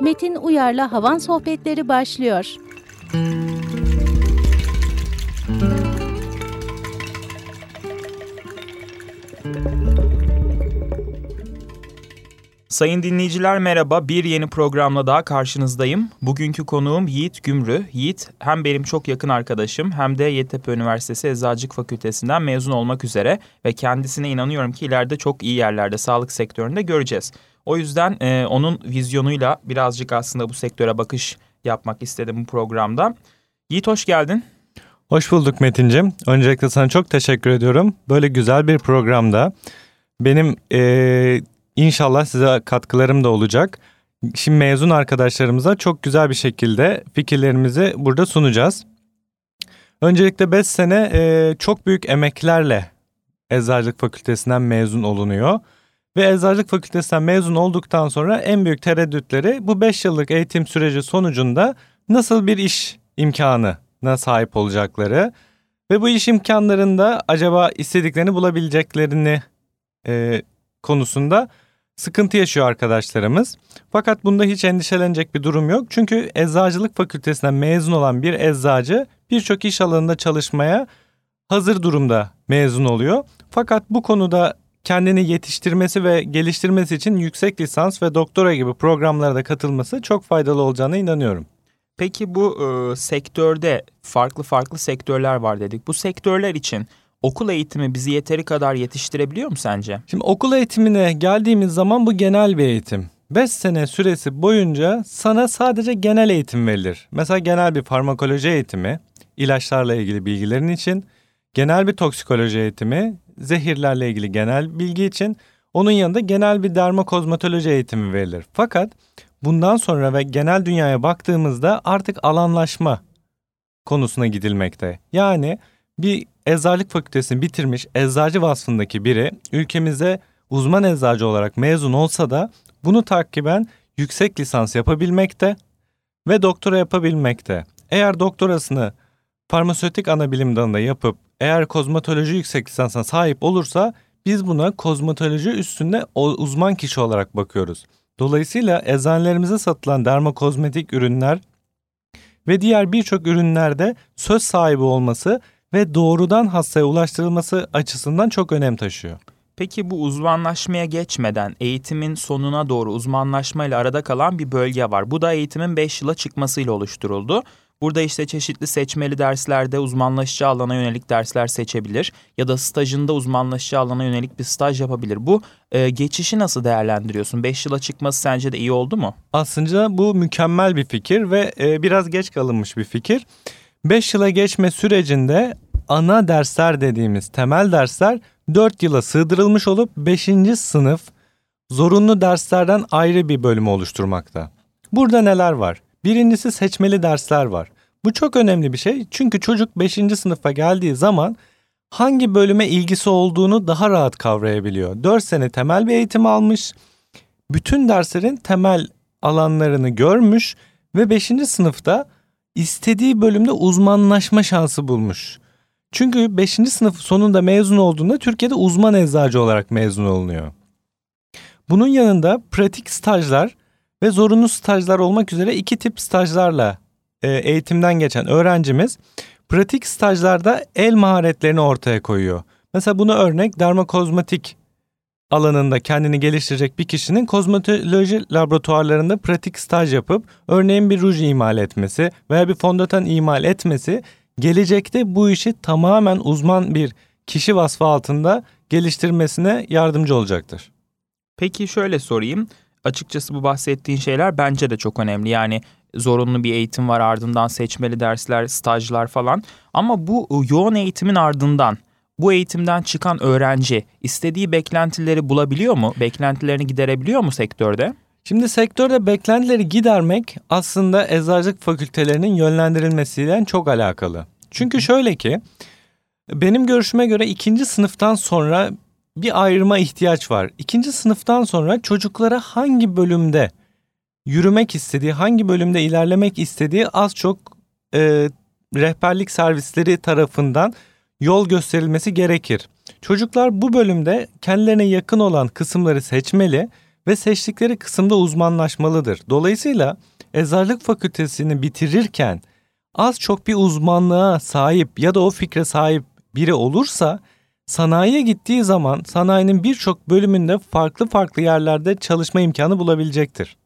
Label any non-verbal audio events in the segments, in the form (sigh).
Metin Uyar'la Havan Sohbetleri başlıyor. Sayın dinleyiciler merhaba. Bir yeni programla daha karşınızdayım. Bugünkü konuğum Yiğit Gümrü. Yiğit hem benim çok yakın arkadaşım hem de Yeditepe Üniversitesi Eczacılık Fakültesinden mezun olmak üzere ve kendisine inanıyorum ki ileride çok iyi yerlerde sağlık sektöründe göreceğiz. O yüzden e, onun vizyonuyla birazcık aslında bu sektöre bakış yapmak istedim bu programda. Yiğit hoş geldin. Hoş bulduk Metin'cim. Öncelikle sana çok teşekkür ediyorum. Böyle güzel bir programda benim e, İnşallah size katkılarım da olacak. Şimdi mezun arkadaşlarımıza çok güzel bir şekilde fikirlerimizi burada sunacağız. Öncelikle 5 sene e, çok büyük emeklerle Eczacılık Fakültesinden mezun olunuyor. Ve Eczacılık Fakültesinden mezun olduktan sonra en büyük tereddütleri bu 5 yıllık eğitim süreci sonucunda nasıl bir iş imkanına sahip olacakları ve bu iş imkanlarında acaba istediklerini bulabileceklerini e, konusunda sıkıntı yaşıyor arkadaşlarımız. Fakat bunda hiç endişelenecek bir durum yok. Çünkü eczacılık fakültesinden mezun olan bir eczacı birçok iş alanında çalışmaya hazır durumda mezun oluyor. Fakat bu konuda kendini yetiştirmesi ve geliştirmesi için yüksek lisans ve doktora gibi programlara da katılması çok faydalı olacağına inanıyorum. Peki bu e, sektörde farklı farklı sektörler var dedik. Bu sektörler için okul eğitimi bizi yeteri kadar yetiştirebiliyor mu sence? Şimdi okul eğitimine geldiğimiz zaman bu genel bir eğitim. 5 sene süresi boyunca sana sadece genel eğitim verilir. Mesela genel bir farmakoloji eğitimi, ilaçlarla ilgili bilgilerin için, genel bir toksikoloji eğitimi, zehirlerle ilgili genel bilgi için, onun yanında genel bir dermokozmatoloji eğitimi verilir. Fakat bundan sonra ve genel dünyaya baktığımızda artık alanlaşma konusuna gidilmekte. Yani bir eczacılık fakültesini bitirmiş eczacı vasfındaki biri ülkemizde uzman eczacı olarak mezun olsa da bunu takiben yüksek lisans yapabilmekte ve doktora yapabilmekte. Eğer doktorasını farmasötik anabilim dalında yapıp eğer kozmetoloji yüksek lisansına sahip olursa biz buna kozmetoloji üstünde uzman kişi olarak bakıyoruz. Dolayısıyla eczanelerimize satılan dermokozmetik ürünler ve diğer birçok ürünlerde söz sahibi olması ve doğrudan hastaya ulaştırılması açısından çok önem taşıyor. Peki bu uzmanlaşmaya geçmeden eğitimin sonuna doğru uzmanlaşmayla arada kalan bir bölge var. Bu da eğitimin 5 yıla çıkmasıyla oluşturuldu. Burada işte çeşitli seçmeli derslerde uzmanlaşacağı alana yönelik dersler seçebilir ya da stajında uzmanlaşacağı alana yönelik bir staj yapabilir. Bu e, geçişi nasıl değerlendiriyorsun? 5 yıla çıkması sence de iyi oldu mu? Aslında bu mükemmel bir fikir ve e, biraz geç kalınmış bir fikir. 5 yıla geçme sürecinde ana dersler dediğimiz temel dersler 4 yıla sığdırılmış olup 5. sınıf zorunlu derslerden ayrı bir bölümü oluşturmakta. Burada neler var? Birincisi seçmeli dersler var. Bu çok önemli bir şey çünkü çocuk 5. sınıfa geldiği zaman hangi bölüme ilgisi olduğunu daha rahat kavrayabiliyor. 4 sene temel bir eğitim almış, bütün derslerin temel alanlarını görmüş ve 5. sınıfta istediği bölümde uzmanlaşma şansı bulmuş. Çünkü 5. sınıf sonunda mezun olduğunda Türkiye'de uzman eczacı olarak mezun olunuyor. Bunun yanında pratik stajlar ve zorunlu stajlar olmak üzere iki tip stajlarla e, eğitimden geçen öğrencimiz pratik stajlarda el maharetlerini ortaya koyuyor. Mesela buna örnek dermokozmetik alanında kendini geliştirecek bir kişinin kozmetoloji laboratuvarlarında pratik staj yapıp örneğin bir ruj imal etmesi veya bir fondöten imal etmesi gelecekte bu işi tamamen uzman bir kişi vasfı altında geliştirmesine yardımcı olacaktır. Peki şöyle sorayım. Açıkçası bu bahsettiğin şeyler bence de çok önemli. Yani zorunlu bir eğitim var ardından seçmeli dersler, stajlar falan. Ama bu yoğun eğitimin ardından bu eğitimden çıkan öğrenci istediği beklentileri bulabiliyor mu? Beklentilerini giderebiliyor mu sektörde? Şimdi sektörde beklentileri gidermek aslında eczacılık fakültelerinin yönlendirilmesiyle çok alakalı. Çünkü şöyle ki benim görüşüme göre ikinci sınıftan sonra bir ayrıma ihtiyaç var. İkinci sınıftan sonra çocuklara hangi bölümde yürümek istediği, hangi bölümde ilerlemek istediği az çok e, rehberlik servisleri tarafından yol gösterilmesi gerekir. Çocuklar bu bölümde kendilerine yakın olan kısımları seçmeli ve seçtikleri kısımda uzmanlaşmalıdır. Dolayısıyla eczacılık fakültesini bitirirken az çok bir uzmanlığa sahip ya da o fikre sahip biri olursa sanayiye gittiği zaman sanayinin birçok bölümünde farklı farklı yerlerde çalışma imkanı bulabilecektir.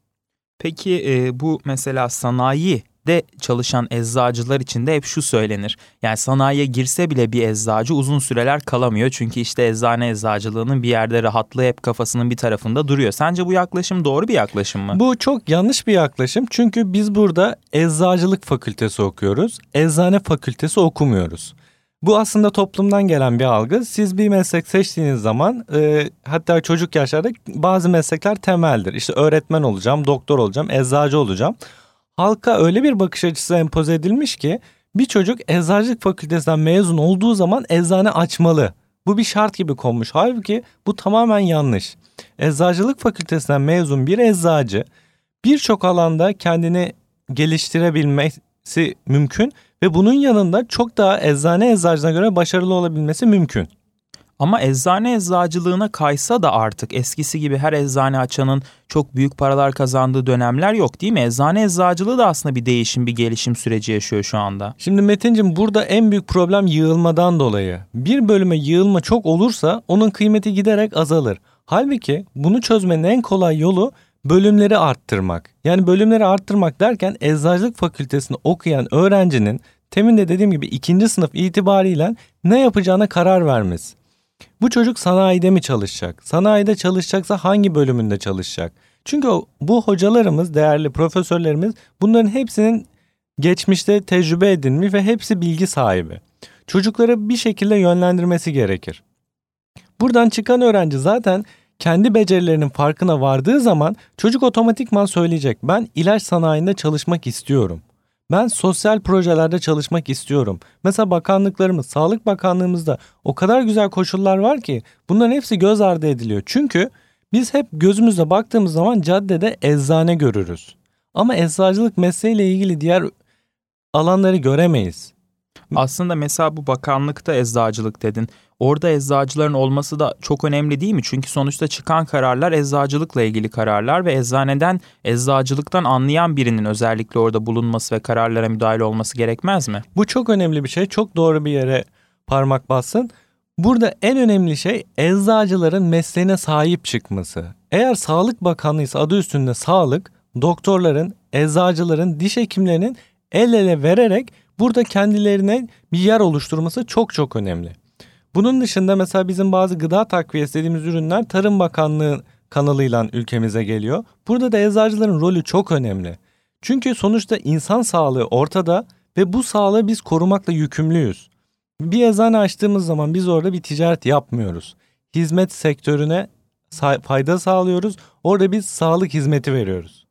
Peki e, bu mesela sanayi de çalışan eczacılar için de hep şu söylenir. Yani sanayiye girse bile bir eczacı uzun süreler kalamıyor. Çünkü işte eczane eczacılığının bir yerde rahatlığı hep kafasının bir tarafında duruyor. Sence bu yaklaşım doğru bir yaklaşım mı? Bu çok yanlış bir yaklaşım. Çünkü biz burada eczacılık fakültesi okuyoruz. Eczane fakültesi okumuyoruz. Bu aslında toplumdan gelen bir algı. Siz bir meslek seçtiğiniz zaman e, hatta çocuk yaşlarda bazı meslekler temeldir. İşte öğretmen olacağım, doktor olacağım, eczacı olacağım halka öyle bir bakış açısı empoze edilmiş ki bir çocuk eczacılık fakültesinden mezun olduğu zaman eczane açmalı. Bu bir şart gibi konmuş. Halbuki bu tamamen yanlış. Eczacılık fakültesinden mezun bir eczacı birçok alanda kendini geliştirebilmesi mümkün ve bunun yanında çok daha eczane eczacına göre başarılı olabilmesi mümkün. Ama eczane eczacılığına kaysa da artık eskisi gibi her eczane açanın çok büyük paralar kazandığı dönemler yok değil mi? Eczane eczacılığı da aslında bir değişim, bir gelişim süreci yaşıyor şu anda. Şimdi Metin'cim burada en büyük problem yığılmadan dolayı. Bir bölüme yığılma çok olursa onun kıymeti giderek azalır. Halbuki bunu çözmenin en kolay yolu bölümleri arttırmak. Yani bölümleri arttırmak derken eczacılık fakültesini okuyan öğrencinin temin de dediğim gibi ikinci sınıf itibariyle ne yapacağına karar vermesi. Bu çocuk sanayide mi çalışacak? Sanayide çalışacaksa hangi bölümünde çalışacak? Çünkü bu hocalarımız, değerli profesörlerimiz bunların hepsinin geçmişte tecrübe edinmiş ve hepsi bilgi sahibi. Çocukları bir şekilde yönlendirmesi gerekir. Buradan çıkan öğrenci zaten kendi becerilerinin farkına vardığı zaman çocuk otomatikman söyleyecek ben ilaç sanayinde çalışmak istiyorum. Ben sosyal projelerde çalışmak istiyorum. Mesela bakanlıklarımız, Sağlık Bakanlığımızda o kadar güzel koşullar var ki bunların hepsi göz ardı ediliyor. Çünkü biz hep gözümüzle baktığımız zaman caddede eczane görürüz. Ama eczacılık mesleğiyle ilgili diğer alanları göremeyiz. Aslında mesela bu bakanlıkta eczacılık dedin. Orada eczacıların olması da çok önemli değil mi? Çünkü sonuçta çıkan kararlar eczacılıkla ilgili kararlar ve eczaneden, eczacılıktan anlayan birinin özellikle orada bulunması ve kararlara müdahale olması gerekmez mi? Bu çok önemli bir şey. Çok doğru bir yere parmak bassın. Burada en önemli şey eczacıların mesleğine sahip çıkması. Eğer Sağlık Bakanlığı ise adı üstünde sağlık, doktorların, eczacıların, diş hekimlerinin el ele vererek burada kendilerine bir yer oluşturması çok çok önemli. Bunun dışında mesela bizim bazı gıda takviyesi dediğimiz ürünler Tarım Bakanlığı kanalıyla ülkemize geliyor. Burada da eczacıların rolü çok önemli. Çünkü sonuçta insan sağlığı ortada ve bu sağlığı biz korumakla yükümlüyüz. Bir eczane açtığımız zaman biz orada bir ticaret yapmıyoruz. Hizmet sektörüne fayda sağlıyoruz. Orada biz sağlık hizmeti veriyoruz.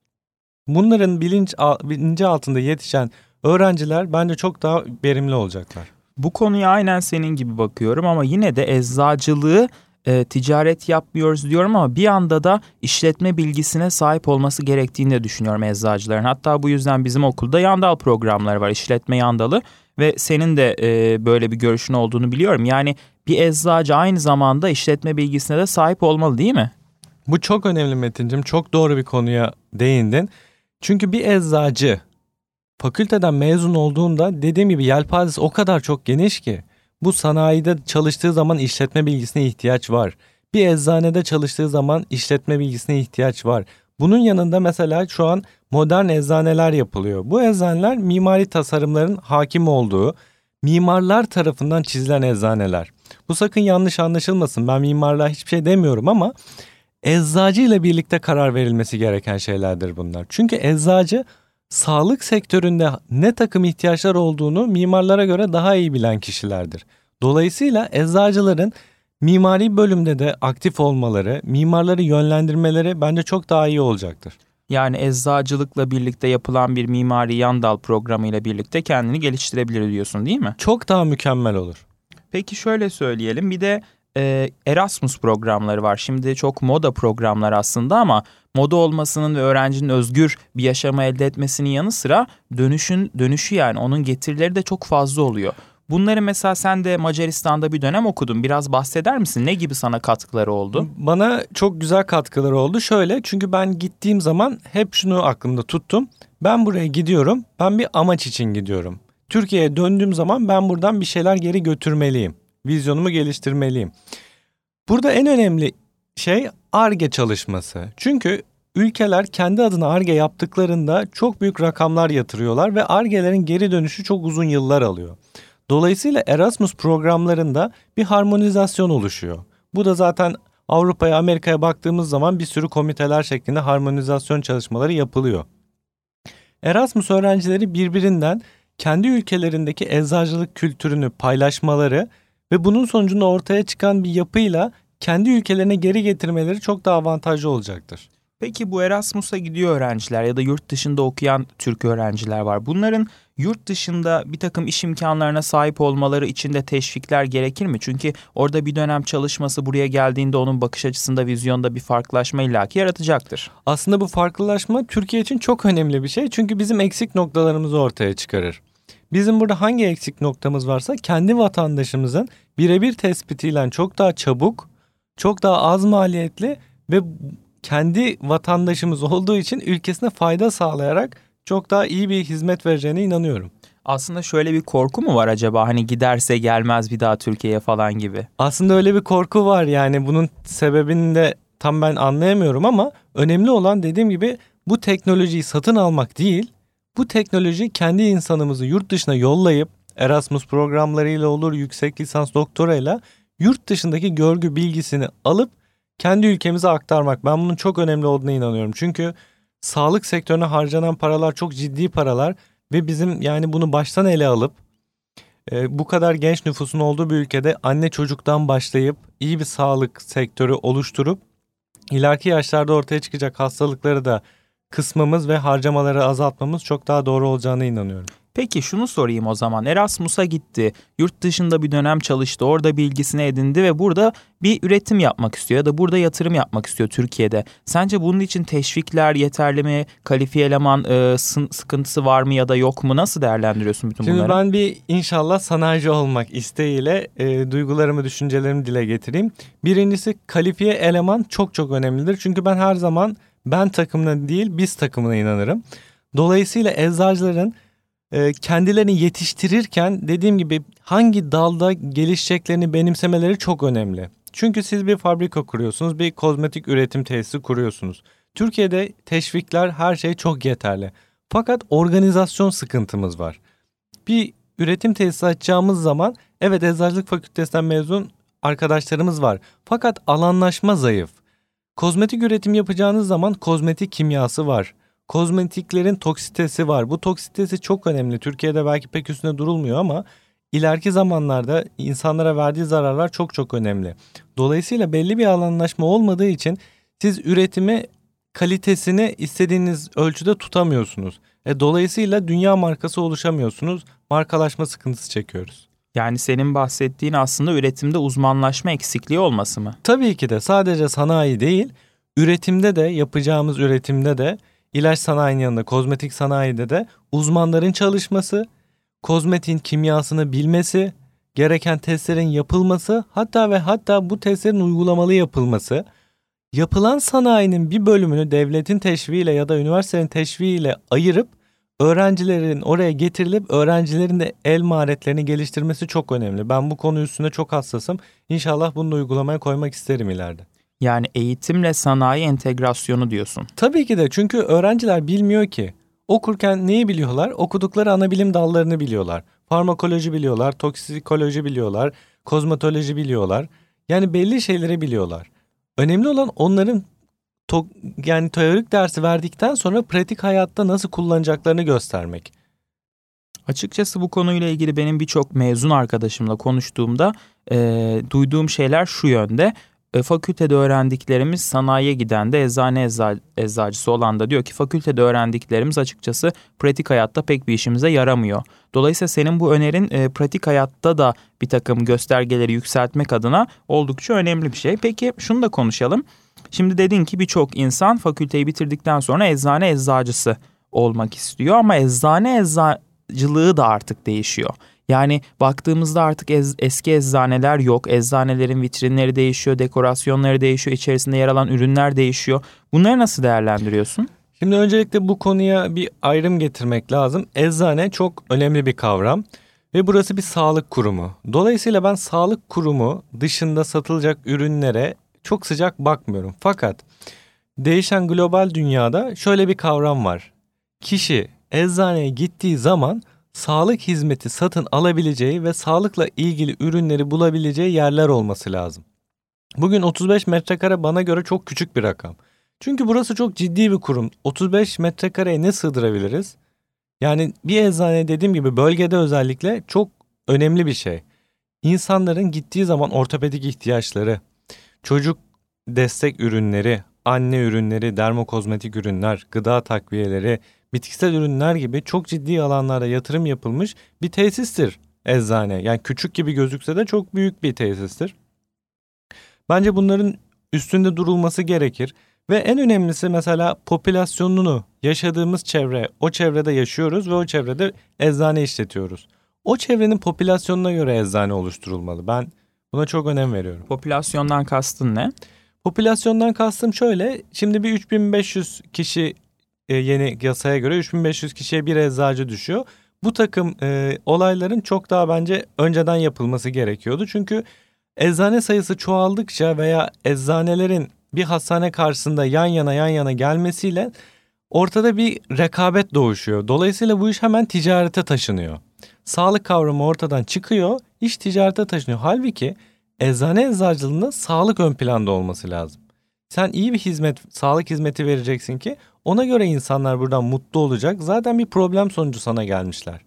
Bunların bilinç, bilinci altında yetişen öğrenciler bence çok daha verimli olacaklar. Bu konuya aynen senin gibi bakıyorum ama yine de eczacılığı e, ticaret yapmıyoruz diyorum ama bir anda da işletme bilgisine sahip olması gerektiğini de düşünüyorum eczacıların. Hatta bu yüzden bizim okulda yandal programları var, işletme yandalı ve senin de e, böyle bir görüşün olduğunu biliyorum. Yani bir eczacı aynı zamanda işletme bilgisine de sahip olmalı değil mi? Bu çok önemli Metin'cim. Çok doğru bir konuya değindin. Çünkü bir eczacı fakülteden mezun olduğunda dediğim gibi yelpazesi o kadar çok geniş ki bu sanayide çalıştığı zaman işletme bilgisine ihtiyaç var. Bir eczanede çalıştığı zaman işletme bilgisine ihtiyaç var. Bunun yanında mesela şu an modern eczaneler yapılıyor. Bu eczaneler mimari tasarımların hakim olduğu, mimarlar tarafından çizilen eczaneler. Bu sakın yanlış anlaşılmasın. Ben mimarlığa hiçbir şey demiyorum ama eczacı ile birlikte karar verilmesi gereken şeylerdir bunlar. Çünkü eczacı sağlık sektöründe ne takım ihtiyaçlar olduğunu mimarlara göre daha iyi bilen kişilerdir. Dolayısıyla eczacıların mimari bölümde de aktif olmaları, mimarları yönlendirmeleri bence çok daha iyi olacaktır. Yani eczacılıkla birlikte yapılan bir mimari yan dal programı ile birlikte kendini geliştirebilir diyorsun değil mi? Çok daha mükemmel olur. Peki şöyle söyleyelim bir de e, Erasmus programları var. Şimdi çok moda programlar aslında ama moda olmasının ve öğrencinin özgür bir yaşamı elde etmesinin yanı sıra dönüşün dönüşü yani onun getirileri de çok fazla oluyor. Bunları mesela sen de Macaristan'da bir dönem okudun. Biraz bahseder misin? Ne gibi sana katkıları oldu? Bana çok güzel katkıları oldu. Şöyle çünkü ben gittiğim zaman hep şunu aklımda tuttum. Ben buraya gidiyorum. Ben bir amaç için gidiyorum. Türkiye'ye döndüğüm zaman ben buradan bir şeyler geri götürmeliyim. Vizyonumu geliştirmeliyim. Burada en önemli şey ARGE çalışması. Çünkü ülkeler kendi adına ARGE yaptıklarında çok büyük rakamlar yatırıyorlar ve ARGE'lerin geri dönüşü çok uzun yıllar alıyor. Dolayısıyla Erasmus programlarında bir harmonizasyon oluşuyor. Bu da zaten Avrupa'ya, Amerika'ya baktığımız zaman bir sürü komiteler şeklinde harmonizasyon çalışmaları yapılıyor. Erasmus öğrencileri birbirinden kendi ülkelerindeki eczacılık kültürünü paylaşmaları ve bunun sonucunda ortaya çıkan bir yapıyla kendi ülkelerine geri getirmeleri çok daha avantajlı olacaktır. Peki bu Erasmus'a gidiyor öğrenciler ya da yurt dışında okuyan Türk öğrenciler var. Bunların yurt dışında bir takım iş imkanlarına sahip olmaları için de teşvikler gerekir mi? Çünkü orada bir dönem çalışması buraya geldiğinde onun bakış açısında, vizyonda bir farklılaşma illaki yaratacaktır. Aslında bu farklılaşma Türkiye için çok önemli bir şey. Çünkü bizim eksik noktalarımızı ortaya çıkarır. Bizim burada hangi eksik noktamız varsa kendi vatandaşımızın birebir tespitiyle çok daha çabuk, çok daha az maliyetli ve kendi vatandaşımız olduğu için ülkesine fayda sağlayarak çok daha iyi bir hizmet vereceğine inanıyorum. Aslında şöyle bir korku mu var acaba hani giderse gelmez bir daha Türkiye'ye falan gibi? Aslında öyle bir korku var yani bunun sebebini de tam ben anlayamıyorum ama önemli olan dediğim gibi bu teknolojiyi satın almak değil, bu teknoloji kendi insanımızı yurt dışına yollayıp Erasmus programlarıyla olur, yüksek lisans doktorayla yurt dışındaki görgü bilgisini alıp kendi ülkemize aktarmak. Ben bunun çok önemli olduğuna inanıyorum. Çünkü sağlık sektörüne harcanan paralar çok ciddi paralar ve bizim yani bunu baştan ele alıp e, bu kadar genç nüfusun olduğu bir ülkede anne çocuktan başlayıp iyi bir sağlık sektörü oluşturup ileriki yaşlarda ortaya çıkacak hastalıkları da kısmamız ve harcamaları azaltmamız çok daha doğru olacağına inanıyorum. Peki şunu sorayım o zaman. Erasmus'a gitti. Yurt dışında bir dönem çalıştı. Orada bilgisini edindi ve burada bir üretim yapmak istiyor ya da burada yatırım yapmak istiyor Türkiye'de. Sence bunun için teşvikler yeterli mi? Kalifiye eleman e, sıkıntısı var mı ya da yok mu? Nasıl değerlendiriyorsun bütün bunları? Şimdi ben bir inşallah sanayici olmak isteğiyle e, duygularımı, düşüncelerimi dile getireyim. Birincisi kalifiye eleman çok çok önemlidir. Çünkü ben her zaman ben takımına değil biz takımına inanırım. Dolayısıyla eczacıların e, kendilerini yetiştirirken dediğim gibi hangi dalda gelişeceklerini benimsemeleri çok önemli. Çünkü siz bir fabrika kuruyorsunuz, bir kozmetik üretim tesisi kuruyorsunuz. Türkiye'de teşvikler her şey çok yeterli. Fakat organizasyon sıkıntımız var. Bir üretim tesisi açacağımız zaman evet eczacılık fakültesinden mezun arkadaşlarımız var. Fakat alanlaşma zayıf. Kozmetik üretim yapacağınız zaman kozmetik kimyası var kozmetiklerin toksitesi var. Bu toksitesi çok önemli. Türkiye'de belki pek üstüne durulmuyor ama ileriki zamanlarda insanlara verdiği zararlar çok çok önemli. Dolayısıyla belli bir alanlaşma olmadığı için siz üretimi kalitesini istediğiniz ölçüde tutamıyorsunuz. E, dolayısıyla dünya markası oluşamıyorsunuz. Markalaşma sıkıntısı çekiyoruz. Yani senin bahsettiğin aslında üretimde uzmanlaşma eksikliği olması mı? Tabii ki de sadece sanayi değil, üretimde de yapacağımız üretimde de ilaç sanayinin yanında kozmetik sanayide de uzmanların çalışması, kozmetin kimyasını bilmesi, gereken testlerin yapılması, hatta ve hatta bu testlerin uygulamalı yapılması, yapılan sanayinin bir bölümünü devletin teşviğiyle ya da üniversitenin teşviğiyle ayırıp öğrencilerin oraya getirilip öğrencilerin de el maharetlerini geliştirmesi çok önemli. Ben bu konu üstünde çok hassasım. İnşallah bunu da uygulamaya koymak isterim ileride. Yani eğitimle sanayi entegrasyonu diyorsun. Tabii ki de çünkü öğrenciler bilmiyor ki. Okurken neyi biliyorlar? Okudukları ana bilim dallarını biliyorlar. Farmakoloji biliyorlar, toksikoloji biliyorlar, kozmetoloji biliyorlar. Yani belli şeyleri biliyorlar. Önemli olan onların to yani teorik dersi verdikten sonra pratik hayatta nasıl kullanacaklarını göstermek. Açıkçası bu konuyla ilgili benim birçok mezun arkadaşımla konuştuğumda e, duyduğum şeyler şu yönde. E, fakültede öğrendiklerimiz sanayiye giden de eczane ecza, eczacısı olan da diyor ki fakültede öğrendiklerimiz açıkçası pratik hayatta pek bir işimize yaramıyor. Dolayısıyla senin bu önerin e, pratik hayatta da bir takım göstergeleri yükseltmek adına oldukça önemli bir şey. Peki şunu da konuşalım. Şimdi dedin ki birçok insan fakülteyi bitirdikten sonra eczane eczacısı olmak istiyor ama eczane eczacılığı da artık değişiyor. Yani baktığımızda artık ez, eski eczaneler yok. Eczanelerin vitrinleri değişiyor, dekorasyonları değişiyor, içerisinde yer alan ürünler değişiyor. Bunları nasıl değerlendiriyorsun? Şimdi öncelikle bu konuya bir ayrım getirmek lazım. Eczane çok önemli bir kavram ve burası bir sağlık kurumu. Dolayısıyla ben sağlık kurumu dışında satılacak ürünlere çok sıcak bakmıyorum. Fakat değişen global dünyada şöyle bir kavram var. Kişi eczaneye gittiği zaman sağlık hizmeti satın alabileceği ve sağlıkla ilgili ürünleri bulabileceği yerler olması lazım. Bugün 35 metrekare bana göre çok küçük bir rakam. Çünkü burası çok ciddi bir kurum. 35 metrekareye ne sığdırabiliriz? Yani bir eczane dediğim gibi bölgede özellikle çok önemli bir şey. İnsanların gittiği zaman ortopedik ihtiyaçları, çocuk destek ürünleri, anne ürünleri, dermokozmetik ürünler, gıda takviyeleri, bitkisel ürünler gibi çok ciddi alanlara yatırım yapılmış bir tesistir eczane. Yani küçük gibi gözükse de çok büyük bir tesistir. Bence bunların üstünde durulması gerekir. Ve en önemlisi mesela popülasyonunu yaşadığımız çevre, o çevrede yaşıyoruz ve o çevrede eczane işletiyoruz. O çevrenin popülasyonuna göre eczane oluşturulmalı. Ben buna çok önem veriyorum. Popülasyondan kastın ne? Popülasyondan kastım şöyle. Şimdi bir 3500 kişi e, yeni yasaya göre 3500 kişiye bir eczacı düşüyor. Bu takım e, olayların çok daha bence önceden yapılması gerekiyordu. Çünkü eczane sayısı çoğaldıkça veya eczanelerin bir hastane karşısında yan yana yan yana gelmesiyle ortada bir rekabet doğuşuyor. Dolayısıyla bu iş hemen ticarete taşınıyor. Sağlık kavramı ortadan çıkıyor, iş ticarete taşınıyor. Halbuki eczane eczacılığında sağlık ön planda olması lazım. Sen iyi bir hizmet, sağlık hizmeti vereceksin ki ona göre insanlar buradan mutlu olacak. Zaten bir problem sonucu sana gelmişler.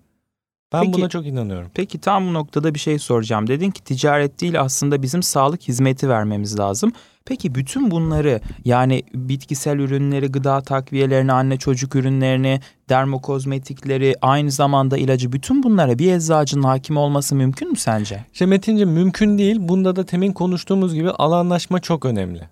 Ben Peki, buna çok inanıyorum. Peki tam bu noktada bir şey soracağım. Dedin ki ticaret değil aslında bizim sağlık hizmeti vermemiz lazım. Peki bütün bunları yani bitkisel ürünleri, gıda takviyelerini, anne çocuk ürünlerini, dermokozmetikleri, aynı zamanda ilacı bütün bunlara bir eczacının hakim olması mümkün mü sence? İşte Metin'ciğim mümkün değil. Bunda da temin konuştuğumuz gibi alanlaşma çok önemli.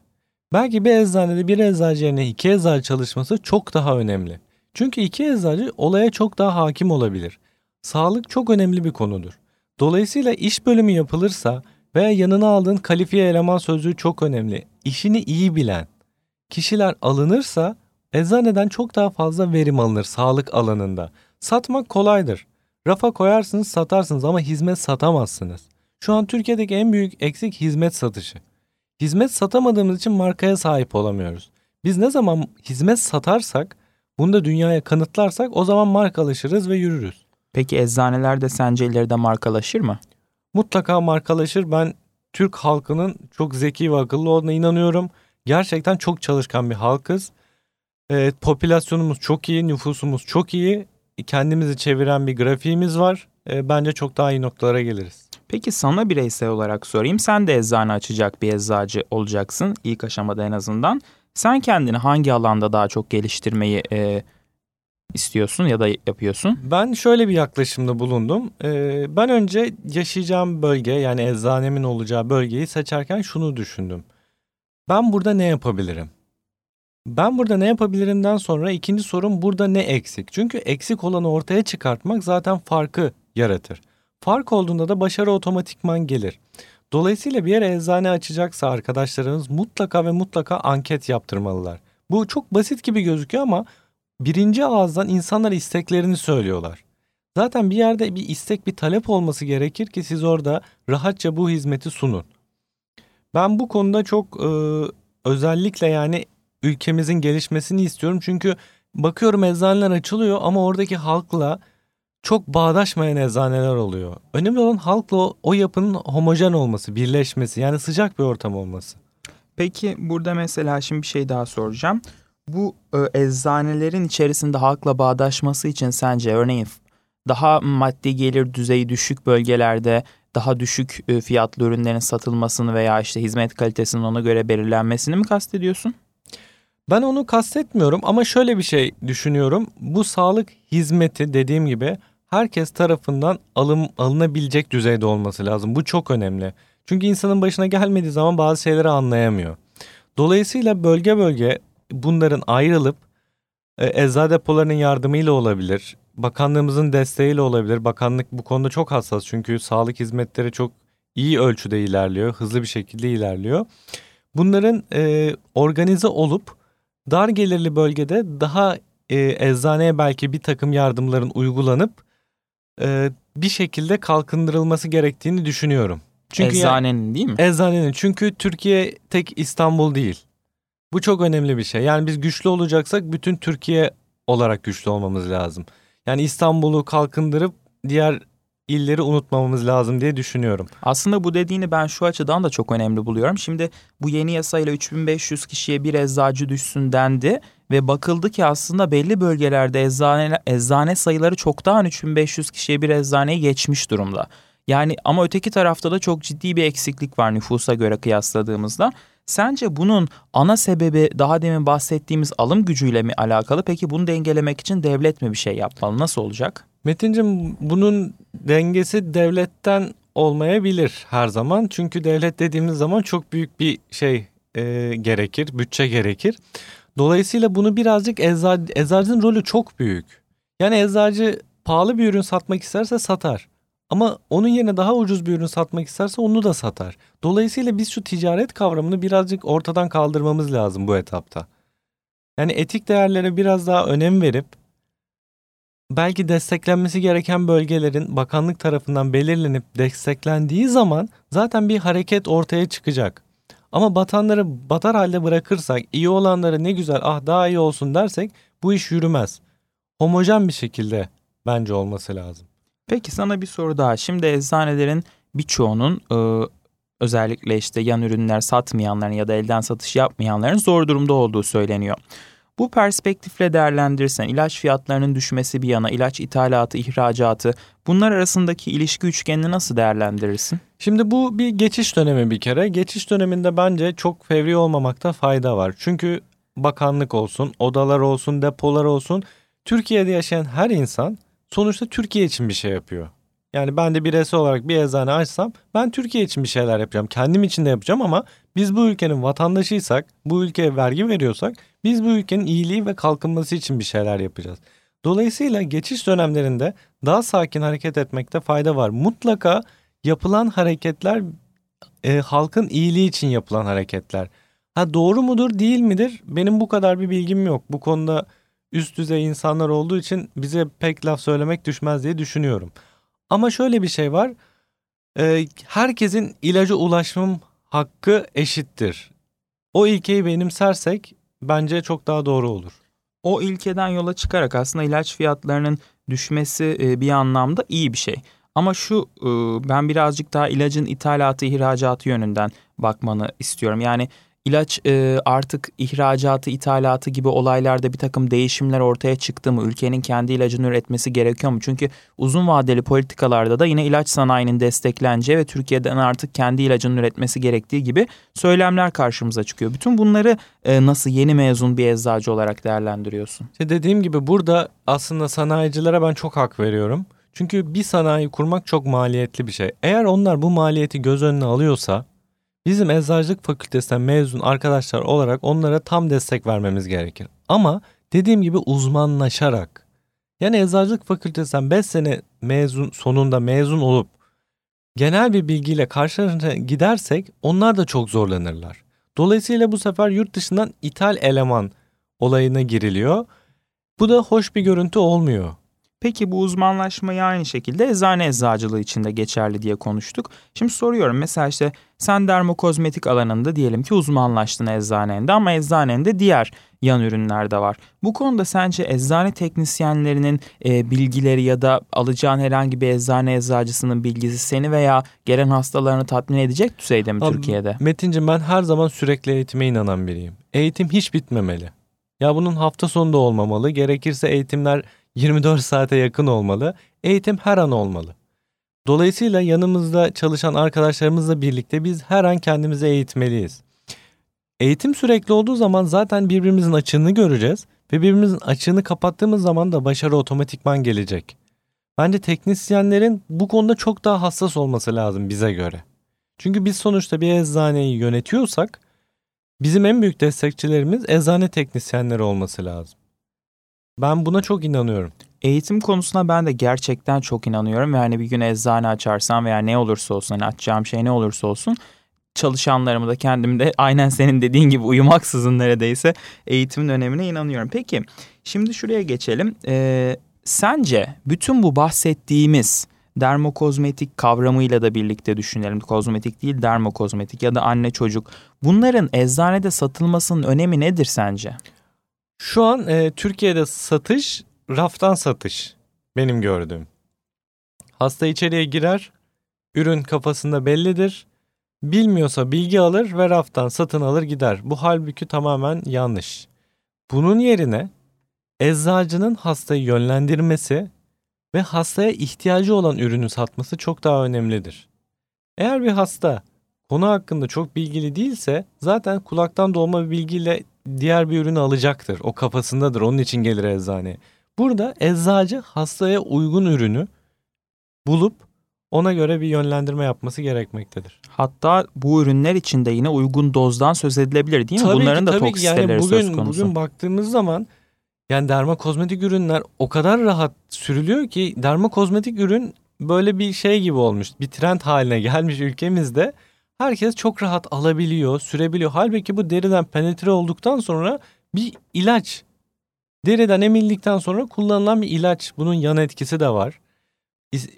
Belki bir eczanede bir eczacı yerine iki eczacı çalışması çok daha önemli. Çünkü iki eczacı olaya çok daha hakim olabilir. Sağlık çok önemli bir konudur. Dolayısıyla iş bölümü yapılırsa veya yanına aldığın kalifiye eleman sözlüğü çok önemli. İşini iyi bilen kişiler alınırsa eczaneden çok daha fazla verim alınır sağlık alanında. Satmak kolaydır. Rafa koyarsınız satarsınız ama hizmet satamazsınız. Şu an Türkiye'deki en büyük eksik hizmet satışı. Hizmet satamadığımız için markaya sahip olamıyoruz. Biz ne zaman hizmet satarsak, bunu da dünyaya kanıtlarsak o zaman markalaşırız ve yürürüz. Peki eczaneler de sence ileride markalaşır mı? Mutlaka markalaşır. Ben Türk halkının çok zeki ve akıllı olduğuna inanıyorum. Gerçekten çok çalışkan bir halkız. E, popülasyonumuz çok iyi, nüfusumuz çok iyi. Kendimizi çeviren bir grafiğimiz var. E, bence çok daha iyi noktalara geliriz. Peki sana bireysel olarak sorayım. Sen de eczane açacak bir eczacı olacaksın ilk aşamada en azından. Sen kendini hangi alanda daha çok geliştirmeyi e, istiyorsun ya da yapıyorsun? Ben şöyle bir yaklaşımda bulundum. Ee, ben önce yaşayacağım bölge yani eczanemin olacağı bölgeyi seçerken şunu düşündüm. Ben burada ne yapabilirim? Ben burada ne yapabilirimden sonra ikinci sorum burada ne eksik? Çünkü eksik olanı ortaya çıkartmak zaten farkı yaratır. Fark olduğunda da başarı otomatikman gelir. Dolayısıyla bir yere eczane açacaksa arkadaşlarınız mutlaka ve mutlaka anket yaptırmalılar. Bu çok basit gibi gözüküyor ama birinci ağızdan insanlar isteklerini söylüyorlar. Zaten bir yerde bir istek, bir talep olması gerekir ki siz orada rahatça bu hizmeti sunun. Ben bu konuda çok e, özellikle yani ülkemizin gelişmesini istiyorum. Çünkü bakıyorum eczaneler açılıyor ama oradaki halkla çok bağdaşmayan eczaneler oluyor. Önemli olan halkla o, o yapının homojen olması, birleşmesi yani sıcak bir ortam olması. Peki burada mesela şimdi bir şey daha soracağım. Bu e, eczanelerin içerisinde halkla bağdaşması için sence örneğin daha maddi gelir düzeyi düşük bölgelerde daha düşük e, fiyatlı ürünlerin satılmasını veya işte hizmet kalitesinin ona göre belirlenmesini mi kastediyorsun? Ben onu kastetmiyorum ama şöyle bir şey düşünüyorum. Bu sağlık hizmeti dediğim gibi herkes tarafından alım alınabilecek düzeyde olması lazım. Bu çok önemli. Çünkü insanın başına gelmediği zaman bazı şeyleri anlayamıyor. Dolayısıyla bölge bölge bunların ayrılıp e, eczacı depolarının yardımıyla olabilir bakanlığımızın desteğiyle olabilir. Bakanlık bu konuda çok hassas çünkü sağlık hizmetleri çok iyi ölçüde ilerliyor, hızlı bir şekilde ilerliyor. Bunların e, organize olup dar gelirli bölgede daha e, eczaneye belki bir takım yardımların uygulanıp e, bir şekilde kalkındırılması gerektiğini düşünüyorum. Çünkü eczanenin ya, değil mi? Eczanenin çünkü Türkiye tek İstanbul değil. Bu çok önemli bir şey. Yani biz güçlü olacaksak bütün Türkiye olarak güçlü olmamız lazım. Yani İstanbul'u kalkındırıp diğer illeri unutmamamız lazım diye düşünüyorum. Aslında bu dediğini ben şu açıdan da çok önemli buluyorum. Şimdi bu yeni yasayla 3500 kişiye bir eczacı düşsün dendi ve bakıldı ki aslında belli bölgelerde eczane, eczane sayıları çoktan 3500 kişiye bir eczaneyi geçmiş durumda. Yani ama öteki tarafta da çok ciddi bir eksiklik var nüfusa göre kıyasladığımızda. Sence bunun ana sebebi daha demin bahsettiğimiz alım gücüyle mi alakalı? Peki bunu dengelemek için devlet mi bir şey yapmalı? Nasıl olacak? Metincim bunun dengesi devletten olmayabilir her zaman. Çünkü devlet dediğimiz zaman çok büyük bir şey e, gerekir, bütçe gerekir. Dolayısıyla bunu birazcık eczacı, eczacının rolü çok büyük. Yani eczacı pahalı bir ürün satmak isterse satar. Ama onun yerine daha ucuz bir ürün satmak isterse onu da satar. Dolayısıyla biz şu ticaret kavramını birazcık ortadan kaldırmamız lazım bu etapta. Yani etik değerlere biraz daha önem verip belki desteklenmesi gereken bölgelerin bakanlık tarafından belirlenip desteklendiği zaman zaten bir hareket ortaya çıkacak. Ama batanları batar halde bırakırsak, iyi olanları ne güzel ah daha iyi olsun dersek bu iş yürümez. Homojen bir şekilde bence olması lazım. Peki sana bir soru daha. Şimdi eczanelerin birçoğunun e, özellikle işte yan ürünler satmayanların ya da elden satış yapmayanların zor durumda olduğu söyleniyor. Bu perspektifle değerlendirirsen ilaç fiyatlarının düşmesi bir yana ilaç ithalatı, ihracatı bunlar arasındaki ilişki üçgenini nasıl değerlendirirsin? Şimdi bu bir geçiş dönemi bir kere. Geçiş döneminde bence çok fevri olmamakta fayda var. Çünkü bakanlık olsun, odalar olsun, depolar olsun Türkiye'de yaşayan her insan sonuçta Türkiye için bir şey yapıyor. Yani ben de bireysel olarak bir eczane açsam ben Türkiye için bir şeyler yapacağım. Kendim için de yapacağım ama biz bu ülkenin vatandaşıysak, bu ülkeye vergi veriyorsak biz bu ülkenin iyiliği ve kalkınması için bir şeyler yapacağız. Dolayısıyla geçiş dönemlerinde daha sakin hareket etmekte fayda var. Mutlaka yapılan hareketler e, halkın iyiliği için yapılan hareketler. Ha doğru mudur değil midir? Benim bu kadar bir bilgim yok. Bu konuda üst düzey insanlar olduğu için bize pek laf söylemek düşmez diye düşünüyorum. Ama şöyle bir şey var. E, herkesin ilaca ulaşım hakkı eşittir. O ilkeyi benimsersek bence çok daha doğru olur. O ilkeden yola çıkarak aslında ilaç fiyatlarının düşmesi e, bir anlamda iyi bir şey. Ama şu e, ben birazcık daha ilacın ithalatı, ihracatı yönünden bakmanı istiyorum. Yani ilaç e, artık ihracatı, ithalatı gibi olaylarda bir takım değişimler ortaya çıktı mı? Ülkenin kendi ilacını üretmesi gerekiyor mu? Çünkü uzun vadeli politikalarda da yine ilaç sanayinin destekleneceği ve Türkiye'den artık kendi ilacını üretmesi gerektiği gibi söylemler karşımıza çıkıyor. Bütün bunları e, nasıl yeni mezun bir eczacı olarak değerlendiriyorsun? İşte dediğim gibi burada aslında sanayicilere ben çok hak veriyorum. Çünkü bir sanayi kurmak çok maliyetli bir şey. Eğer onlar bu maliyeti göz önüne alıyorsa Bizim eczacılık fakültesinden mezun arkadaşlar olarak onlara tam destek vermemiz gerekir. Ama dediğim gibi uzmanlaşarak. Yani eczacılık fakültesinden 5 sene mezun sonunda mezun olup genel bir bilgiyle karşılarına gidersek onlar da çok zorlanırlar. Dolayısıyla bu sefer yurt dışından ithal eleman olayına giriliyor. Bu da hoş bir görüntü olmuyor. Peki bu uzmanlaşmayı aynı şekilde eczane eczacılığı için de geçerli diye konuştuk. Şimdi soruyorum mesela işte sen dermokozmetik alanında diyelim ki uzmanlaştın eczanende ama eczanende diğer yan ürünler de var. Bu konuda sence eczane teknisyenlerinin e, bilgileri ya da alacağın herhangi bir eczane eczacısının bilgisi seni veya gelen hastalarını tatmin edecek düzeyde mi Abi, Türkiye'de? Metincim ben her zaman sürekli eğitime inanan biriyim. Eğitim hiç bitmemeli. Ya bunun hafta sonunda olmamalı. Gerekirse eğitimler 24 saate yakın olmalı. Eğitim her an olmalı. Dolayısıyla yanımızda çalışan arkadaşlarımızla birlikte biz her an kendimizi eğitmeliyiz. Eğitim sürekli olduğu zaman zaten birbirimizin açığını göreceğiz ve birbirimizin açığını kapattığımız zaman da başarı otomatikman gelecek. Bence teknisyenlerin bu konuda çok daha hassas olması lazım bize göre. Çünkü biz sonuçta bir eczaneyi yönetiyorsak bizim en büyük destekçilerimiz eczane teknisyenleri olması lazım. Ben buna çok inanıyorum. Eğitim konusuna ben de gerçekten çok inanıyorum ve hani bir gün eczane açarsam veya ne olursa olsun hani açacağım şey ne olursa olsun çalışanlarımı da kendim de (laughs) aynen senin dediğin gibi uyumaksızın neredeyse eğitimin önemine inanıyorum. Peki şimdi şuraya geçelim. Ee, sence bütün bu bahsettiğimiz dermokozmetik kavramıyla da birlikte düşünelim. Kozmetik değil dermokozmetik ya da anne çocuk. Bunların eczanede satılmasının önemi nedir sence? Şu an e, Türkiye'de satış raftan satış benim gördüğüm. Hasta içeriye girer, ürün kafasında bellidir. Bilmiyorsa bilgi alır ve raftan satın alır gider. Bu halbuki tamamen yanlış. Bunun yerine eczacının hastayı yönlendirmesi ve hastaya ihtiyacı olan ürünü satması çok daha önemlidir. Eğer bir hasta konu hakkında çok bilgili değilse zaten kulaktan dolma bir bilgiyle diğer bir ürünü alacaktır. O kafasındadır. Onun için gelir eczaneye. Burada eczacı hastaya uygun ürünü bulup ona göre bir yönlendirme yapması gerekmektedir. Hatta bu ürünler için de yine uygun dozdan söz edilebilir değil mi? Tabii Bunların ki, da tabii toks ki. yani bugün, söz konusu. Bugün baktığımız zaman yani dermakozmetik ürünler o kadar rahat sürülüyor ki dermakozmetik ürün böyle bir şey gibi olmuş. Bir trend haline gelmiş ülkemizde. Herkes çok rahat alabiliyor, sürebiliyor. Halbuki bu deriden penetre olduktan sonra bir ilaç. Deriden emildikten sonra kullanılan bir ilaç. Bunun yan etkisi de var.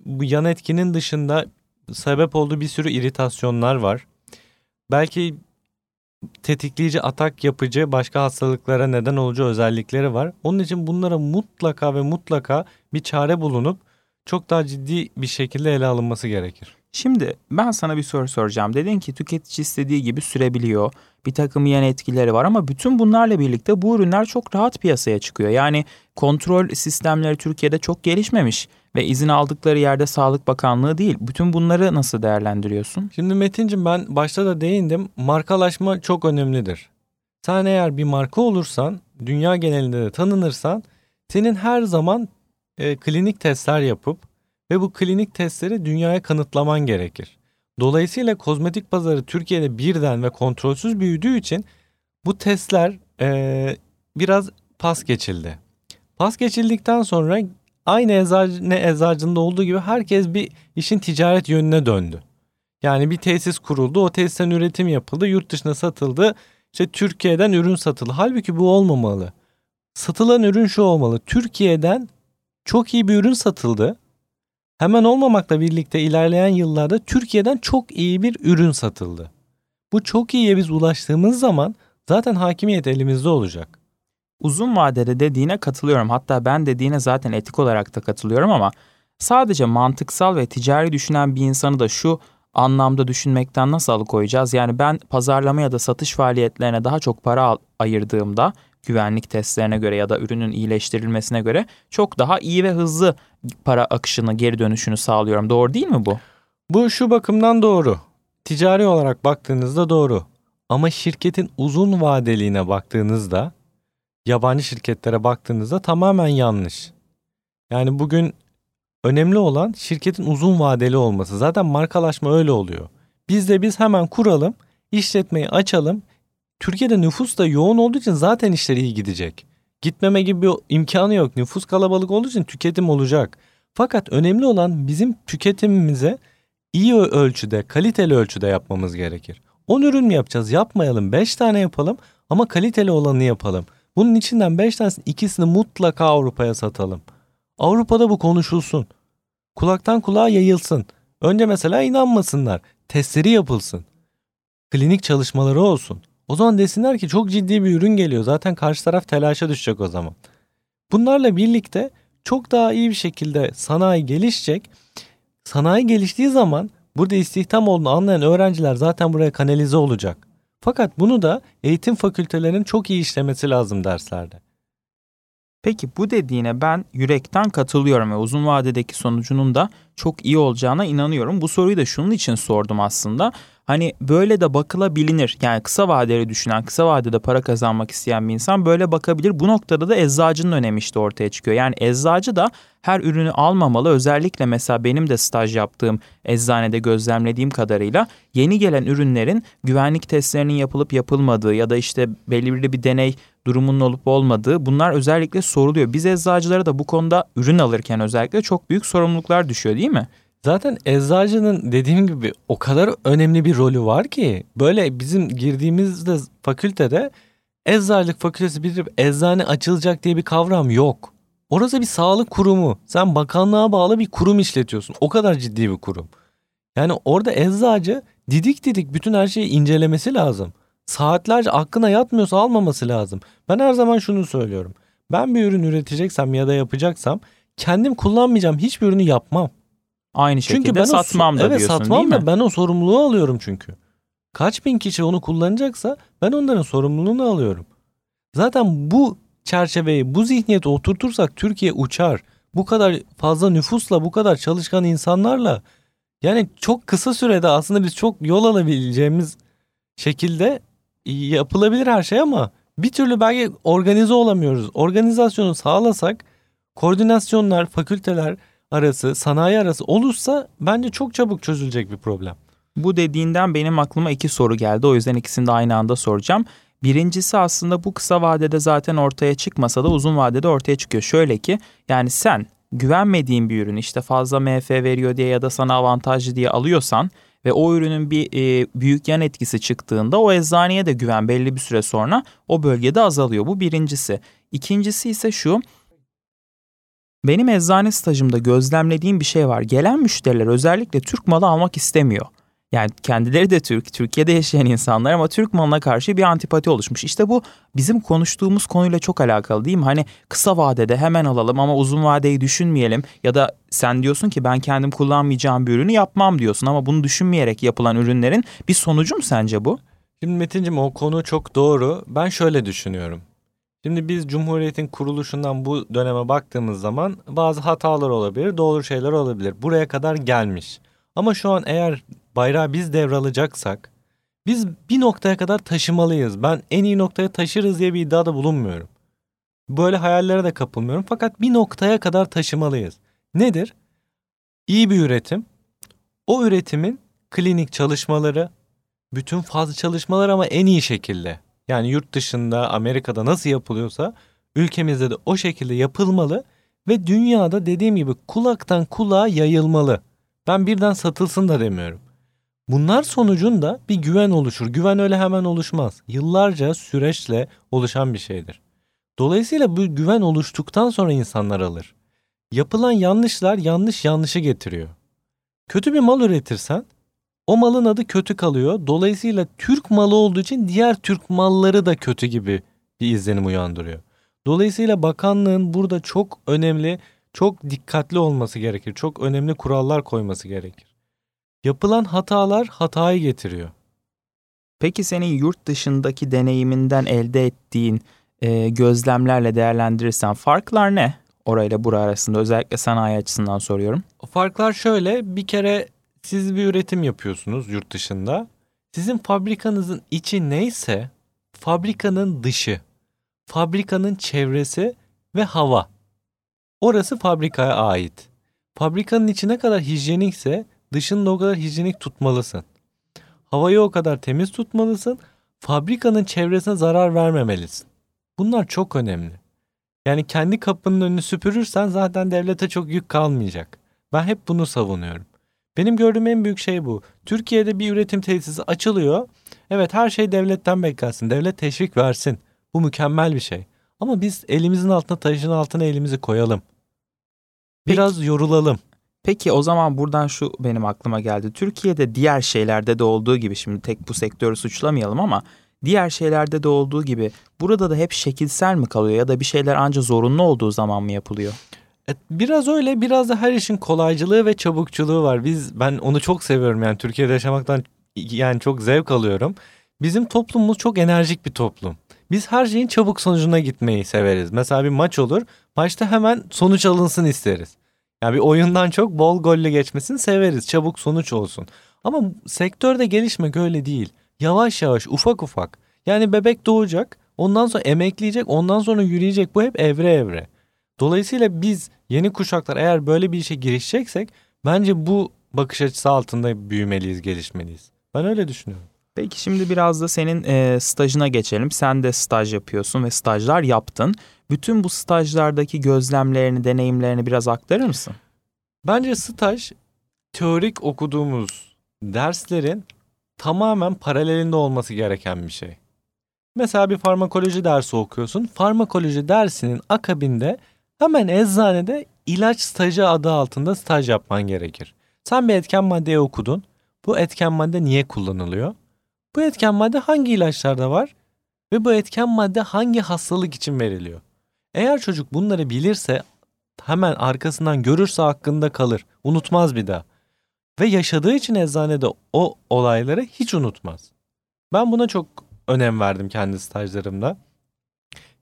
Bu yan etkinin dışında sebep olduğu bir sürü iritasyonlar var. Belki tetikleyici, atak yapıcı başka hastalıklara neden olucu özellikleri var. Onun için bunlara mutlaka ve mutlaka bir çare bulunup çok daha ciddi bir şekilde ele alınması gerekir. Şimdi ben sana bir soru soracağım. Dedin ki tüketici istediği gibi sürebiliyor. Bir takım yan etkileri var ama bütün bunlarla birlikte bu ürünler çok rahat piyasaya çıkıyor. Yani kontrol sistemleri Türkiye'de çok gelişmemiş ve izin aldıkları yerde Sağlık Bakanlığı değil. Bütün bunları nasıl değerlendiriyorsun? Şimdi Metin'cim ben başta da değindim. Markalaşma çok önemlidir. Sen eğer bir marka olursan, dünya genelinde de tanınırsan senin her zaman e, klinik testler yapıp ve bu klinik testleri dünyaya kanıtlaman gerekir. Dolayısıyla kozmetik pazarı Türkiye'de birden ve kontrolsüz büyüdüğü için bu testler e, biraz pas geçildi. Pas geçildikten sonra aynı eczacı, eczacında olduğu gibi herkes bir işin ticaret yönüne döndü. Yani bir tesis kuruldu, o tesisten üretim yapıldı, yurt dışına satıldı. İşte Türkiye'den ürün satıldı. Halbuki bu olmamalı. Satılan ürün şu olmalı. Türkiye'den çok iyi bir ürün satıldı Hemen olmamakla birlikte ilerleyen yıllarda Türkiye'den çok iyi bir ürün satıldı. Bu çok iyiye biz ulaştığımız zaman zaten hakimiyet elimizde olacak. Uzun vadede dediğine katılıyorum. Hatta ben dediğine zaten etik olarak da katılıyorum ama sadece mantıksal ve ticari düşünen bir insanı da şu anlamda düşünmekten nasıl alıkoyacağız? Yani ben pazarlama ya da satış faaliyetlerine daha çok para ayırdığımda güvenlik testlerine göre ya da ürünün iyileştirilmesine göre çok daha iyi ve hızlı para akışını, geri dönüşünü sağlıyorum. Doğru değil mi bu? Bu şu bakımdan doğru. Ticari olarak baktığınızda doğru. Ama şirketin uzun vadeliğine baktığınızda, yabancı şirketlere baktığınızda tamamen yanlış. Yani bugün önemli olan şirketin uzun vadeli olması. Zaten markalaşma öyle oluyor. Biz de biz hemen kuralım, işletmeyi açalım, Türkiye'de nüfus da yoğun olduğu için zaten işleri iyi gidecek. Gitmeme gibi bir imkanı yok. Nüfus kalabalık olduğu için tüketim olacak. Fakat önemli olan bizim tüketimimize iyi ölçüde, kaliteli ölçüde yapmamız gerekir. 10 ürün mü yapacağız? Yapmayalım. 5 tane yapalım ama kaliteli olanı yapalım. Bunun içinden 5 tanesini ikisini mutlaka Avrupa'ya satalım. Avrupa'da bu konuşulsun. Kulaktan kulağa yayılsın. Önce mesela inanmasınlar. Testleri yapılsın. Klinik çalışmaları olsun. O zaman desinler ki çok ciddi bir ürün geliyor. Zaten karşı taraf telaşa düşecek o zaman. Bunlarla birlikte çok daha iyi bir şekilde sanayi gelişecek. Sanayi geliştiği zaman burada istihdam olduğunu anlayan öğrenciler zaten buraya kanalize olacak. Fakat bunu da eğitim fakültelerinin çok iyi işlemesi lazım derslerde. Peki bu dediğine ben yürekten katılıyorum ve uzun vadedeki sonucunun da çok iyi olacağına inanıyorum. Bu soruyu da şunun için sordum aslında. Hani böyle de bakılabilir. Yani kısa vadeli düşünen, kısa vadede para kazanmak isteyen bir insan böyle bakabilir. Bu noktada da eczacının önemi işte ortaya çıkıyor. Yani eczacı da her ürünü almamalı. Özellikle mesela benim de staj yaptığım eczanede gözlemlediğim kadarıyla yeni gelen ürünlerin güvenlik testlerinin yapılıp yapılmadığı ya da işte belirli bir deney durumunun olup olmadığı bunlar özellikle soruluyor. Biz eczacılara da bu konuda ürün alırken özellikle çok büyük sorumluluklar düşüyor değil mi? Zaten eczacının dediğim gibi o kadar önemli bir rolü var ki böyle bizim girdiğimizde fakültede eczacılık fakültesi bitirip eczane açılacak diye bir kavram yok. Orası bir sağlık kurumu. Sen bakanlığa bağlı bir kurum işletiyorsun. O kadar ciddi bir kurum. Yani orada eczacı didik didik bütün her şeyi incelemesi lazım. Saatlerce aklına yatmıyorsa almaması lazım. Ben her zaman şunu söylüyorum. Ben bir ürün üreteceksem ya da yapacaksam kendim kullanmayacağım hiçbir ürünü yapmam. Aynı şekilde çünkü ben satmam o, da evet, diyorsun satmam değil da mi? ben o sorumluluğu alıyorum çünkü. Kaç bin kişi onu kullanacaksa ben onların sorumluluğunu alıyorum. Zaten bu çerçeveyi, bu zihniyeti oturtursak Türkiye uçar. Bu kadar fazla nüfusla, bu kadar çalışkan insanlarla yani çok kısa sürede aslında biz çok yol alabileceğimiz şekilde yapılabilir her şey ama bir türlü belki organize olamıyoruz. Organizasyonu sağlasak koordinasyonlar, fakülteler arası, sanayi arası olursa bence çok çabuk çözülecek bir problem. Bu dediğinden benim aklıma iki soru geldi. O yüzden ikisini de aynı anda soracağım. Birincisi aslında bu kısa vadede zaten ortaya çıkmasa da uzun vadede ortaya çıkıyor. Şöyle ki yani sen güvenmediğin bir ürün işte fazla MF veriyor diye ya da sana avantajlı diye alıyorsan ve o ürünün bir e, büyük yan etkisi çıktığında o eczaneye de güven belli bir süre sonra o bölgede azalıyor. Bu birincisi. İkincisi ise şu benim eczane stajımda gözlemlediğim bir şey var. Gelen müşteriler özellikle Türk malı almak istemiyor. Yani kendileri de Türk, Türkiye'de yaşayan insanlar ama Türk malına karşı bir antipati oluşmuş. İşte bu bizim konuştuğumuz konuyla çok alakalı değil mi? Hani kısa vadede hemen alalım ama uzun vadeyi düşünmeyelim. Ya da sen diyorsun ki ben kendim kullanmayacağım bir ürünü yapmam diyorsun ama bunu düşünmeyerek yapılan ürünlerin bir sonucu mu sence bu? Şimdi Metin'cim o konu çok doğru. Ben şöyle düşünüyorum. Şimdi biz Cumhuriyet'in kuruluşundan bu döneme baktığımız zaman bazı hatalar olabilir, doğru şeyler olabilir. Buraya kadar gelmiş. Ama şu an eğer bayrağı biz devralacaksak biz bir noktaya kadar taşımalıyız. Ben en iyi noktaya taşırız diye bir iddiada bulunmuyorum. Böyle hayallere de kapılmıyorum fakat bir noktaya kadar taşımalıyız. Nedir? İyi bir üretim. O üretimin klinik çalışmaları, bütün fazla çalışmalar ama en iyi şekilde. Yani yurt dışında, Amerika'da nasıl yapılıyorsa ülkemizde de o şekilde yapılmalı ve dünyada dediğim gibi kulaktan kulağa yayılmalı. Ben birden satılsın da demiyorum. Bunlar sonucunda bir güven oluşur. Güven öyle hemen oluşmaz. Yıllarca süreçle oluşan bir şeydir. Dolayısıyla bu güven oluştuktan sonra insanlar alır. Yapılan yanlışlar yanlış yanlışı getiriyor. Kötü bir mal üretirsen o malın adı kötü kalıyor. Dolayısıyla Türk malı olduğu için diğer Türk malları da kötü gibi bir izlenim uyandırıyor. Dolayısıyla bakanlığın burada çok önemli, çok dikkatli olması gerekir. Çok önemli kurallar koyması gerekir. Yapılan hatalar hatayı getiriyor. Peki senin yurt dışındaki deneyiminden elde ettiğin e, gözlemlerle değerlendirirsen farklar ne? Orayla bura arasında özellikle sanayi açısından soruyorum. Farklar şöyle bir kere siz bir üretim yapıyorsunuz yurt dışında. Sizin fabrikanızın içi neyse fabrikanın dışı, fabrikanın çevresi ve hava. Orası fabrikaya ait. Fabrikanın içi ne kadar hijyenikse dışını da o kadar hijyenik tutmalısın. Havayı o kadar temiz tutmalısın. Fabrikanın çevresine zarar vermemelisin. Bunlar çok önemli. Yani kendi kapının önünü süpürürsen zaten devlete çok yük kalmayacak. Ben hep bunu savunuyorum. Benim gördüğüm en büyük şey bu. Türkiye'de bir üretim tesisi açılıyor. Evet her şey devletten beklensin. Devlet teşvik versin. Bu mükemmel bir şey. Ama biz elimizin altına taşın altına elimizi koyalım. Biraz Peki. yorulalım. Peki o zaman buradan şu benim aklıma geldi. Türkiye'de diğer şeylerde de olduğu gibi şimdi tek bu sektörü suçlamayalım ama diğer şeylerde de olduğu gibi burada da hep şekilsel mi kalıyor ya da bir şeyler ancak zorunlu olduğu zaman mı yapılıyor? E, biraz öyle biraz da her işin kolaycılığı ve çabukçuluğu var. Biz ben onu çok seviyorum yani Türkiye'de yaşamaktan yani çok zevk alıyorum. Bizim toplumumuz çok enerjik bir toplum. Biz her şeyin çabuk sonucuna gitmeyi severiz. Mesela bir maç olur. Maçta hemen sonuç alınsın isteriz. Yani bir oyundan çok bol golle geçmesini severiz. Çabuk sonuç olsun. Ama sektörde gelişmek öyle değil. Yavaş yavaş ufak ufak. Yani bebek doğacak. Ondan sonra emekleyecek. Ondan sonra yürüyecek. Bu hep evre evre. Dolayısıyla biz yeni kuşaklar eğer böyle bir işe girişeceksek bence bu bakış açısı altında büyümeliyiz, gelişmeliyiz. Ben öyle düşünüyorum. Peki şimdi biraz da senin e, stajına geçelim. Sen de staj yapıyorsun ve stajlar yaptın. Bütün bu stajlardaki gözlemlerini, deneyimlerini biraz aktarır mısın? Bence staj teorik okuduğumuz derslerin tamamen paralelinde olması gereken bir şey. Mesela bir farmakoloji dersi okuyorsun. Farmakoloji dersinin akabinde hemen eczanede ilaç stajı adı altında staj yapman gerekir. Sen bir etken maddeyi okudun. Bu etken madde niye kullanılıyor? Bu etken madde hangi ilaçlarda var? Ve bu etken madde hangi hastalık için veriliyor? Eğer çocuk bunları bilirse hemen arkasından görürse hakkında kalır. Unutmaz bir daha. Ve yaşadığı için eczanede o olayları hiç unutmaz. Ben buna çok önem verdim kendi stajlarımda.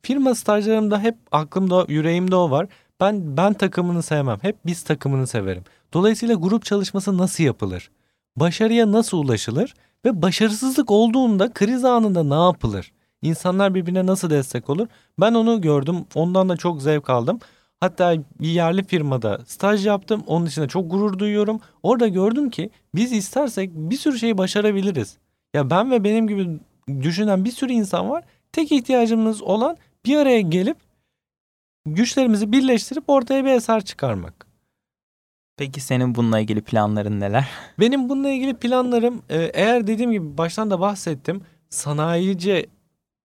Firma stajlarımda hep aklımda, yüreğimde o var. Ben ben takımını sevmem. Hep biz takımını severim. Dolayısıyla grup çalışması nasıl yapılır? Başarıya nasıl ulaşılır? Ve başarısızlık olduğunda kriz anında ne yapılır? İnsanlar birbirine nasıl destek olur? Ben onu gördüm. Ondan da çok zevk aldım. Hatta bir yerli firmada staj yaptım. Onun için de çok gurur duyuyorum. Orada gördüm ki biz istersek bir sürü şeyi başarabiliriz. Ya ben ve benim gibi düşünen bir sürü insan var. Tek ihtiyacımız olan bir araya gelip güçlerimizi birleştirip ortaya bir eser çıkarmak. Peki senin bununla ilgili planların neler? (laughs) Benim bununla ilgili planlarım e, eğer dediğim gibi baştan da bahsettim. Sanayici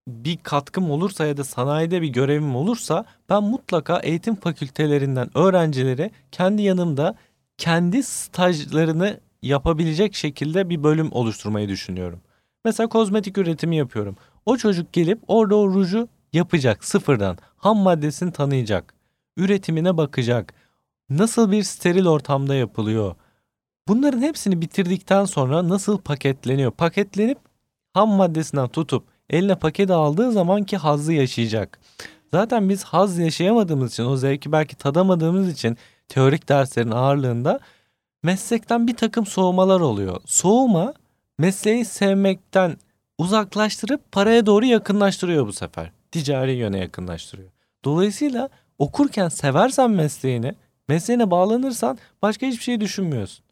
bir katkım olursa ya da sanayide bir görevim olursa ben mutlaka eğitim fakültelerinden öğrencilere kendi yanımda kendi stajlarını yapabilecek şekilde bir bölüm oluşturmayı düşünüyorum. Mesela kozmetik üretimi yapıyorum. O çocuk gelip orada o ruju yapacak sıfırdan. Ham maddesini tanıyacak. Üretimine bakacak. Nasıl bir steril ortamda yapılıyor? Bunların hepsini bitirdikten sonra nasıl paketleniyor? Paketlenip ham maddesinden tutup eline paketi aldığı zaman ki hazzı yaşayacak. Zaten biz haz yaşayamadığımız için, o zevki belki tadamadığımız için teorik derslerin ağırlığında meslekten bir takım soğumalar oluyor. Soğuma mesleği sevmekten uzaklaştırıp paraya doğru yakınlaştırıyor bu sefer. Ticari yöne yakınlaştırıyor. Dolayısıyla okurken seversen mesleğini, mesleğine bağlanırsan başka hiçbir şey düşünmüyorsun.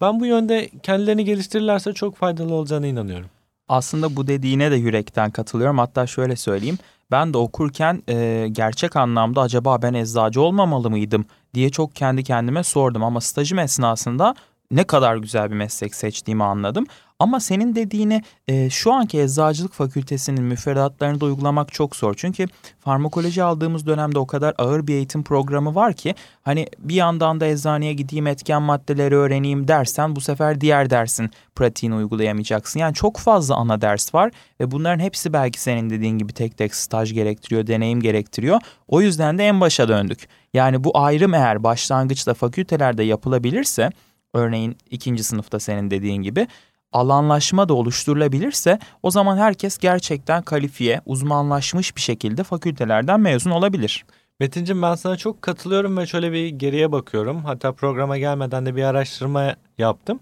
Ben bu yönde kendilerini geliştirirlerse çok faydalı olacağına inanıyorum. Aslında bu dediğine de yürekten katılıyorum. Hatta şöyle söyleyeyim. Ben de okurken e, gerçek anlamda acaba ben eczacı olmamalı mıydım diye çok kendi kendime sordum. Ama stajım esnasında ne kadar güzel bir meslek seçtiğimi anladım. Ama senin dediğini e, şu anki eczacılık fakültesinin müfredatlarında uygulamak çok zor. Çünkü farmakoloji aldığımız dönemde o kadar ağır bir eğitim programı var ki hani bir yandan da eczaneye gideyim etken maddeleri öğreneyim dersen bu sefer diğer dersin pratiğini uygulayamayacaksın. Yani çok fazla ana ders var ve bunların hepsi belki senin dediğin gibi tek tek staj gerektiriyor, deneyim gerektiriyor. O yüzden de en başa döndük. Yani bu ayrım eğer başlangıçta fakültelerde yapılabilirse örneğin ikinci sınıfta senin dediğin gibi alanlaşma da oluşturulabilirse o zaman herkes gerçekten kalifiye, uzmanlaşmış bir şekilde fakültelerden mezun olabilir. Metincim ben sana çok katılıyorum ve şöyle bir geriye bakıyorum. Hatta programa gelmeden de bir araştırma yaptım.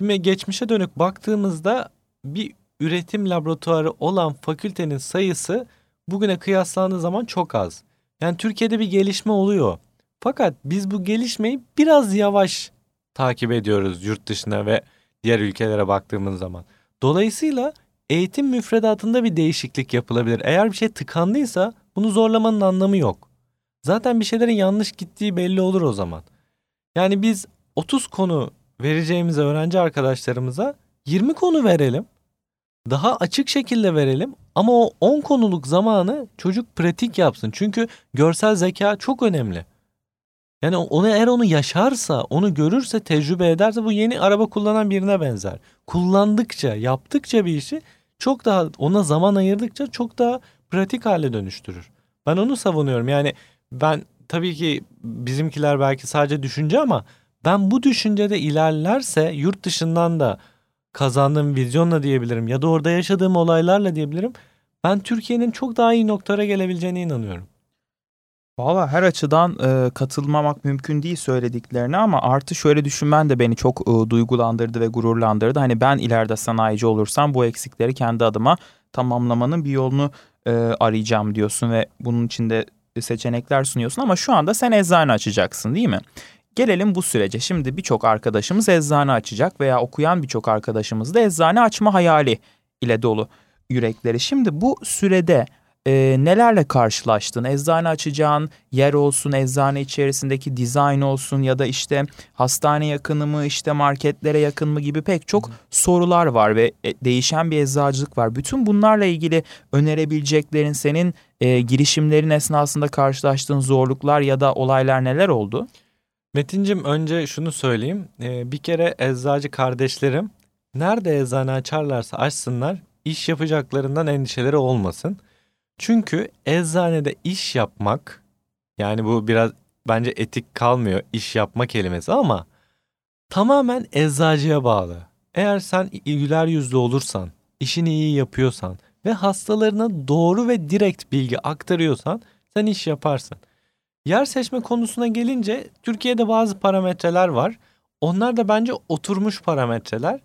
Şimdi geçmişe dönük baktığımızda bir üretim laboratuvarı olan fakültenin sayısı bugüne kıyaslandığı zaman çok az. Yani Türkiye'de bir gelişme oluyor. Fakat biz bu gelişmeyi biraz yavaş takip ediyoruz yurt dışına ve diğer ülkelere baktığımız zaman. Dolayısıyla eğitim müfredatında bir değişiklik yapılabilir. Eğer bir şey tıkandıysa bunu zorlamanın anlamı yok. Zaten bir şeylerin yanlış gittiği belli olur o zaman. Yani biz 30 konu vereceğimize öğrenci arkadaşlarımıza 20 konu verelim. Daha açık şekilde verelim ama o 10 konuluk zamanı çocuk pratik yapsın. Çünkü görsel zeka çok önemli. Yani onu eğer onu yaşarsa, onu görürse, tecrübe ederse bu yeni araba kullanan birine benzer. Kullandıkça, yaptıkça bir işi çok daha ona zaman ayırdıkça çok daha pratik hale dönüştürür. Ben onu savunuyorum. Yani ben tabii ki bizimkiler belki sadece düşünce ama ben bu düşüncede ilerlerse yurt dışından da kazandığım vizyonla diyebilirim ya da orada yaşadığım olaylarla diyebilirim. Ben Türkiye'nin çok daha iyi noktalara gelebileceğine inanıyorum. Valla her açıdan e, katılmamak mümkün değil söylediklerine ama artı şöyle düşünmen de beni çok e, duygulandırdı ve gururlandırdı. Hani ben ileride sanayici olursam bu eksikleri kendi adıma tamamlamanın bir yolunu e, arayacağım diyorsun ve bunun için de seçenekler sunuyorsun ama şu anda sen eczane açacaksın değil mi? Gelelim bu sürece. Şimdi birçok arkadaşımız eczane açacak veya okuyan birçok arkadaşımız da eczane açma hayali ile dolu yürekleri. Şimdi bu sürede e, nelerle karşılaştın? Eczane açacağın yer olsun, eczane içerisindeki dizayn olsun ya da işte hastane yakını mı, işte marketlere yakın mı gibi pek çok sorular var ve e, değişen bir eczacılık var. Bütün bunlarla ilgili önerebileceklerin senin e, girişimlerin esnasında karşılaştığın zorluklar ya da olaylar neler oldu? Metincim önce şunu söyleyeyim. Ee, bir kere eczacı kardeşlerim nerede eczane açarlarsa açsınlar iş yapacaklarından endişeleri olmasın. Çünkü eczanede iş yapmak yani bu biraz bence etik kalmıyor iş yapma kelimesi ama tamamen eczacıya bağlı. Eğer sen güler yüzlü olursan, işini iyi yapıyorsan ve hastalarına doğru ve direkt bilgi aktarıyorsan sen iş yaparsın. Yer seçme konusuna gelince Türkiye'de bazı parametreler var. Onlar da bence oturmuş parametreler.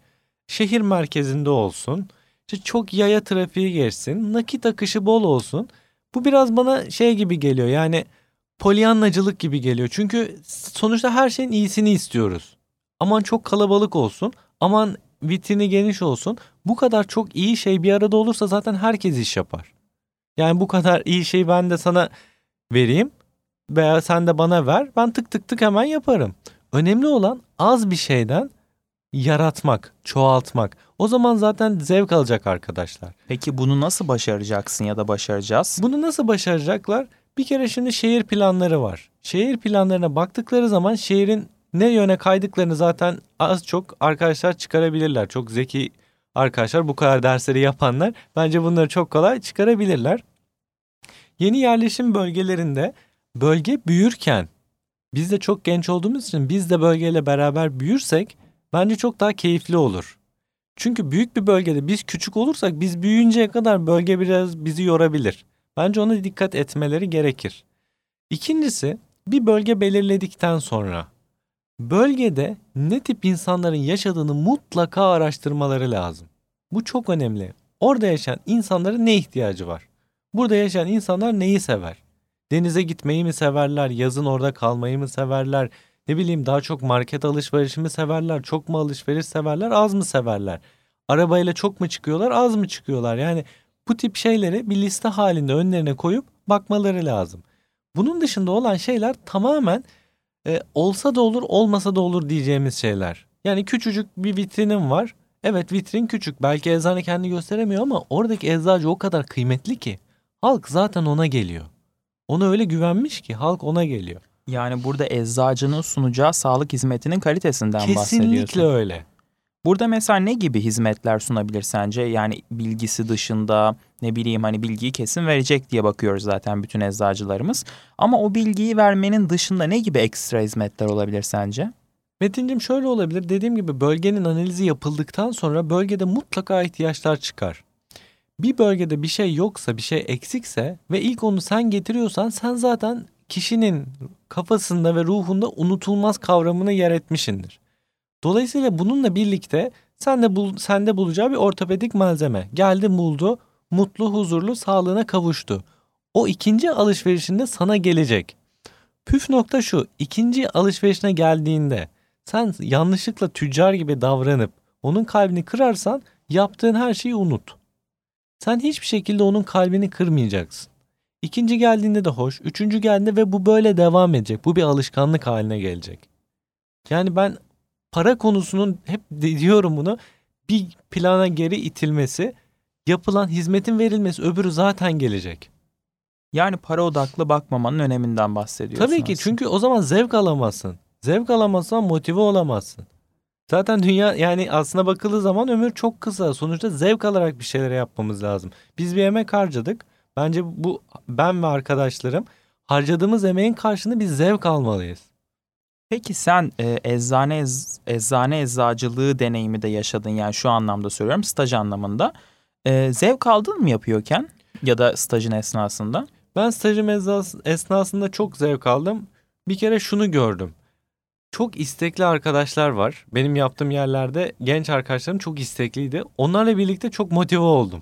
Şehir merkezinde olsun. İşte çok yaya trafiği geçsin. Nakit akışı bol olsun. Bu biraz bana şey gibi geliyor. Yani polyanlacılık gibi geliyor. Çünkü sonuçta her şeyin iyisini istiyoruz. Aman çok kalabalık olsun. Aman vitrini geniş olsun. Bu kadar çok iyi şey bir arada olursa zaten herkes iş yapar. Yani bu kadar iyi şeyi ben de sana vereyim veya sen de bana ver ben tık tık tık hemen yaparım. Önemli olan az bir şeyden yaratmak, çoğaltmak. O zaman zaten zevk alacak arkadaşlar. Peki bunu nasıl başaracaksın ya da başaracağız? Bunu nasıl başaracaklar? Bir kere şimdi şehir planları var. Şehir planlarına baktıkları zaman şehrin ne yöne kaydıklarını zaten az çok arkadaşlar çıkarabilirler. Çok zeki arkadaşlar bu kadar dersleri yapanlar bence bunları çok kolay çıkarabilirler. Yeni yerleşim bölgelerinde bölge büyürken biz de çok genç olduğumuz için biz de bölgeyle beraber büyürsek bence çok daha keyifli olur. Çünkü büyük bir bölgede biz küçük olursak biz büyüyünceye kadar bölge biraz bizi yorabilir. Bence ona dikkat etmeleri gerekir. İkincisi bir bölge belirledikten sonra bölgede ne tip insanların yaşadığını mutlaka araştırmaları lazım. Bu çok önemli. Orada yaşayan insanların ne ihtiyacı var? Burada yaşayan insanlar neyi sever? Denize gitmeyi mi severler? Yazın orada kalmayı mı severler? Ne bileyim daha çok market alışverişi mi severler? Çok mu alışveriş severler? Az mı severler? Arabayla çok mu çıkıyorlar? Az mı çıkıyorlar? Yani bu tip şeyleri bir liste halinde önlerine koyup bakmaları lazım. Bunun dışında olan şeyler tamamen e, olsa da olur olmasa da olur diyeceğimiz şeyler. Yani küçücük bir vitrinim var. Evet vitrin küçük. Belki eczane kendi gösteremiyor ama oradaki eczacı o kadar kıymetli ki. Halk zaten ona geliyor. Ona öyle güvenmiş ki halk ona geliyor. Yani burada eczacının sunacağı sağlık hizmetinin kalitesinden Kesinlikle bahsediyorsun. Kesinlikle öyle. Burada mesela ne gibi hizmetler sunabilir sence? Yani bilgisi dışında ne bileyim hani bilgiyi kesin verecek diye bakıyoruz zaten bütün eczacılarımız. Ama o bilgiyi vermenin dışında ne gibi ekstra hizmetler olabilir sence? Metincim şöyle olabilir. Dediğim gibi bölgenin analizi yapıldıktan sonra bölgede mutlaka ihtiyaçlar çıkar bir bölgede bir şey yoksa, bir şey eksikse ve ilk onu sen getiriyorsan sen zaten kişinin kafasında ve ruhunda unutulmaz kavramını yer etmişindir. Dolayısıyla bununla birlikte sen de bul, sende bulacağı bir ortopedik malzeme. Geldi buldu, mutlu, huzurlu, sağlığına kavuştu. O ikinci alışverişinde sana gelecek. Püf nokta şu, ikinci alışverişine geldiğinde sen yanlışlıkla tüccar gibi davranıp onun kalbini kırarsan yaptığın her şeyi unut. Sen hiçbir şekilde onun kalbini kırmayacaksın. İkinci geldiğinde de hoş, üçüncü geldiğinde ve bu böyle devam edecek. Bu bir alışkanlık haline gelecek. Yani ben para konusunun hep diyorum bunu bir plana geri itilmesi, yapılan hizmetin verilmesi öbürü zaten gelecek. Yani para odaklı bakmamanın öneminden bahsediyorsun. Tabii ki aslında. çünkü o zaman zevk alamazsın. Zevk alamazsan motive olamazsın. Zaten dünya yani aslına bakıldığı zaman ömür çok kısa. Sonuçta zevk alarak bir şeyler yapmamız lazım. Biz bir emek harcadık. Bence bu ben ve arkadaşlarım harcadığımız emeğin karşılığında biz zevk almalıyız. Peki sen e, eczane ez, eczane eczacılığı deneyimi de yaşadın yani şu anlamda söylüyorum staj anlamında. E, zevk aldın mı yapıyorken ya da stajın esnasında? Ben stajım esnasında çok zevk aldım. Bir kere şunu gördüm çok istekli arkadaşlar var. Benim yaptığım yerlerde genç arkadaşlarım çok istekliydi. Onlarla birlikte çok motive oldum.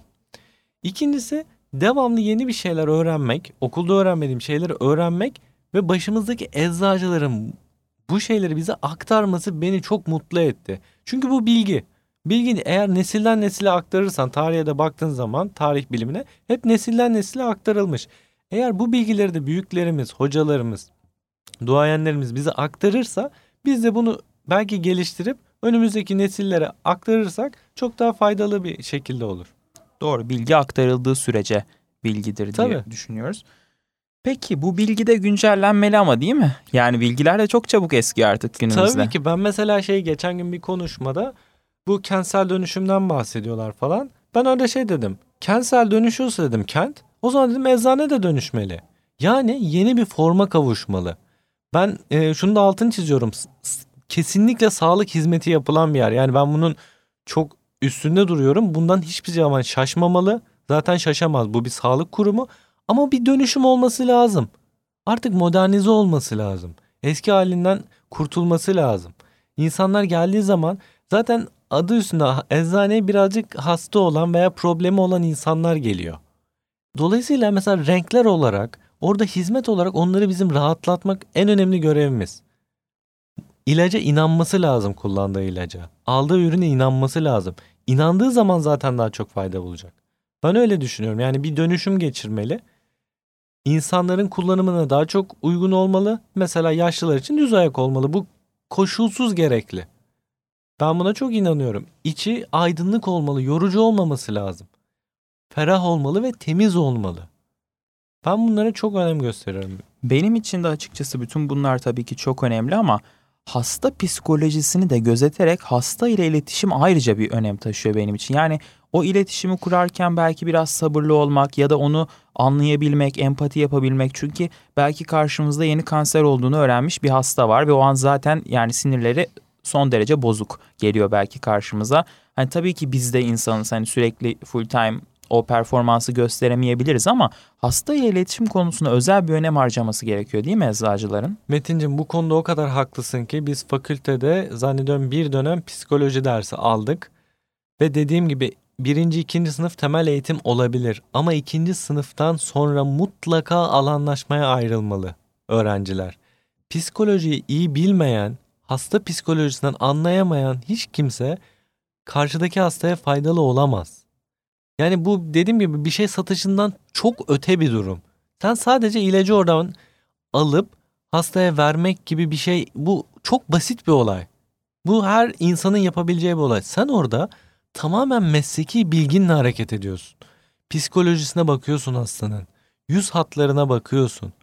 İkincisi devamlı yeni bir şeyler öğrenmek, okulda öğrenmediğim şeyleri öğrenmek ve başımızdaki eczacıların bu şeyleri bize aktarması beni çok mutlu etti. Çünkü bu bilgi. Bilgi eğer nesilden nesile aktarırsan tarihe de baktığın zaman tarih bilimine hep nesilden nesile aktarılmış. Eğer bu bilgileri de büyüklerimiz, hocalarımız, duayenlerimiz bize aktarırsa biz de bunu belki geliştirip önümüzdeki nesillere aktarırsak çok daha faydalı bir şekilde olur. Doğru bilgi aktarıldığı sürece bilgidir diye Tabii. düşünüyoruz. Peki bu bilgi de güncellenmeli ama değil mi? Yani bilgiler de çok çabuk eskiyor artık günümüzde. Tabii ki ben mesela şey geçen gün bir konuşmada bu kentsel dönüşümden bahsediyorlar falan. Ben orada şey dedim. Kentsel dönüşüyorsa dedim kent. O zaman dedim eczane de dönüşmeli. Yani yeni bir forma kavuşmalı. Ben e, şunu da altını çiziyorum. Kesinlikle sağlık hizmeti yapılan bir yer. Yani ben bunun çok üstünde duruyorum. Bundan hiçbir zaman şaşmamalı. Zaten şaşamaz. Bu bir sağlık kurumu. Ama bir dönüşüm olması lazım. Artık modernize olması lazım. Eski halinden kurtulması lazım. İnsanlar geldiği zaman zaten adı üstünde eczaneye birazcık hasta olan veya problemi olan insanlar geliyor. Dolayısıyla mesela renkler olarak orada hizmet olarak onları bizim rahatlatmak en önemli görevimiz. İlaca inanması lazım kullandığı ilaca. Aldığı ürüne inanması lazım. İnandığı zaman zaten daha çok fayda bulacak. Ben öyle düşünüyorum. Yani bir dönüşüm geçirmeli. İnsanların kullanımına daha çok uygun olmalı. Mesela yaşlılar için düz ayak olmalı. Bu koşulsuz gerekli. Ben buna çok inanıyorum. İçi aydınlık olmalı, yorucu olmaması lazım. Ferah olmalı ve temiz olmalı. Ben bunlara çok önem gösteriyorum. Benim için de açıkçası bütün bunlar tabii ki çok önemli ama hasta psikolojisini de gözeterek hasta ile iletişim ayrıca bir önem taşıyor benim için. Yani o iletişimi kurarken belki biraz sabırlı olmak ya da onu anlayabilmek, empati yapabilmek. Çünkü belki karşımızda yeni kanser olduğunu öğrenmiş bir hasta var ve o an zaten yani sinirleri son derece bozuk geliyor belki karşımıza. Hani tabii ki biz de insanız hani sürekli full time o performansı gösteremeyebiliriz ama hasta ile iletişim konusunda özel bir önem harcaması gerekiyor değil mi eczacıların? Metin'cim bu konuda o kadar haklısın ki biz fakültede zannediyorum bir dönem psikoloji dersi aldık. Ve dediğim gibi birinci, ikinci sınıf temel eğitim olabilir. Ama ikinci sınıftan sonra mutlaka alanlaşmaya ayrılmalı öğrenciler. Psikolojiyi iyi bilmeyen, hasta psikolojisinden anlayamayan hiç kimse karşıdaki hastaya faydalı olamaz. Yani bu dediğim gibi bir şey satışından çok öte bir durum. Sen sadece ilacı oradan alıp hastaya vermek gibi bir şey bu çok basit bir olay. Bu her insanın yapabileceği bir olay. Sen orada tamamen mesleki bilginle hareket ediyorsun. Psikolojisine bakıyorsun hastanın. Yüz hatlarına bakıyorsun.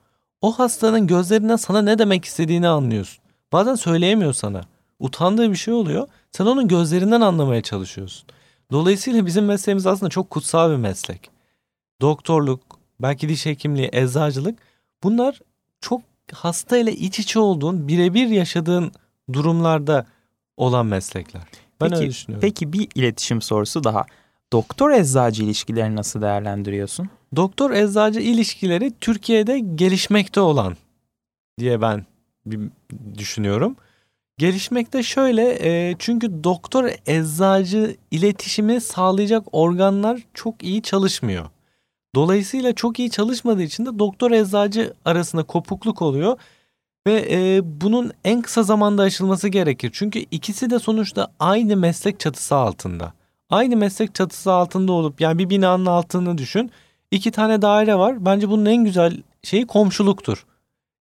O hastanın gözlerinden sana ne demek istediğini anlıyorsun. Bazen söyleyemiyor sana. Utandığı bir şey oluyor. Sen onun gözlerinden anlamaya çalışıyorsun. Dolayısıyla bizim mesleğimiz aslında çok kutsal bir meslek. Doktorluk, belki diş hekimliği, eczacılık bunlar çok hasta ile iç içe olduğun, birebir yaşadığın durumlarda olan meslekler. Ben Peki- öyle düşünüyorum. Peki bir iletişim sorusu daha. Doktor eczacı ilişkilerini nasıl değerlendiriyorsun? Doktor eczacı ilişkileri Türkiye'de gelişmekte olan diye ben bir düşünüyorum. Gelişmekte şöyle e, çünkü doktor eczacı iletişimi sağlayacak organlar çok iyi çalışmıyor. Dolayısıyla çok iyi çalışmadığı için de doktor eczacı arasında kopukluk oluyor ve e, bunun en kısa zamanda aşılması gerekir. Çünkü ikisi de sonuçta aynı meslek çatısı altında. Aynı meslek çatısı altında olup yani bir binanın altını düşün. İki tane daire var. Bence bunun en güzel şeyi komşuluktur.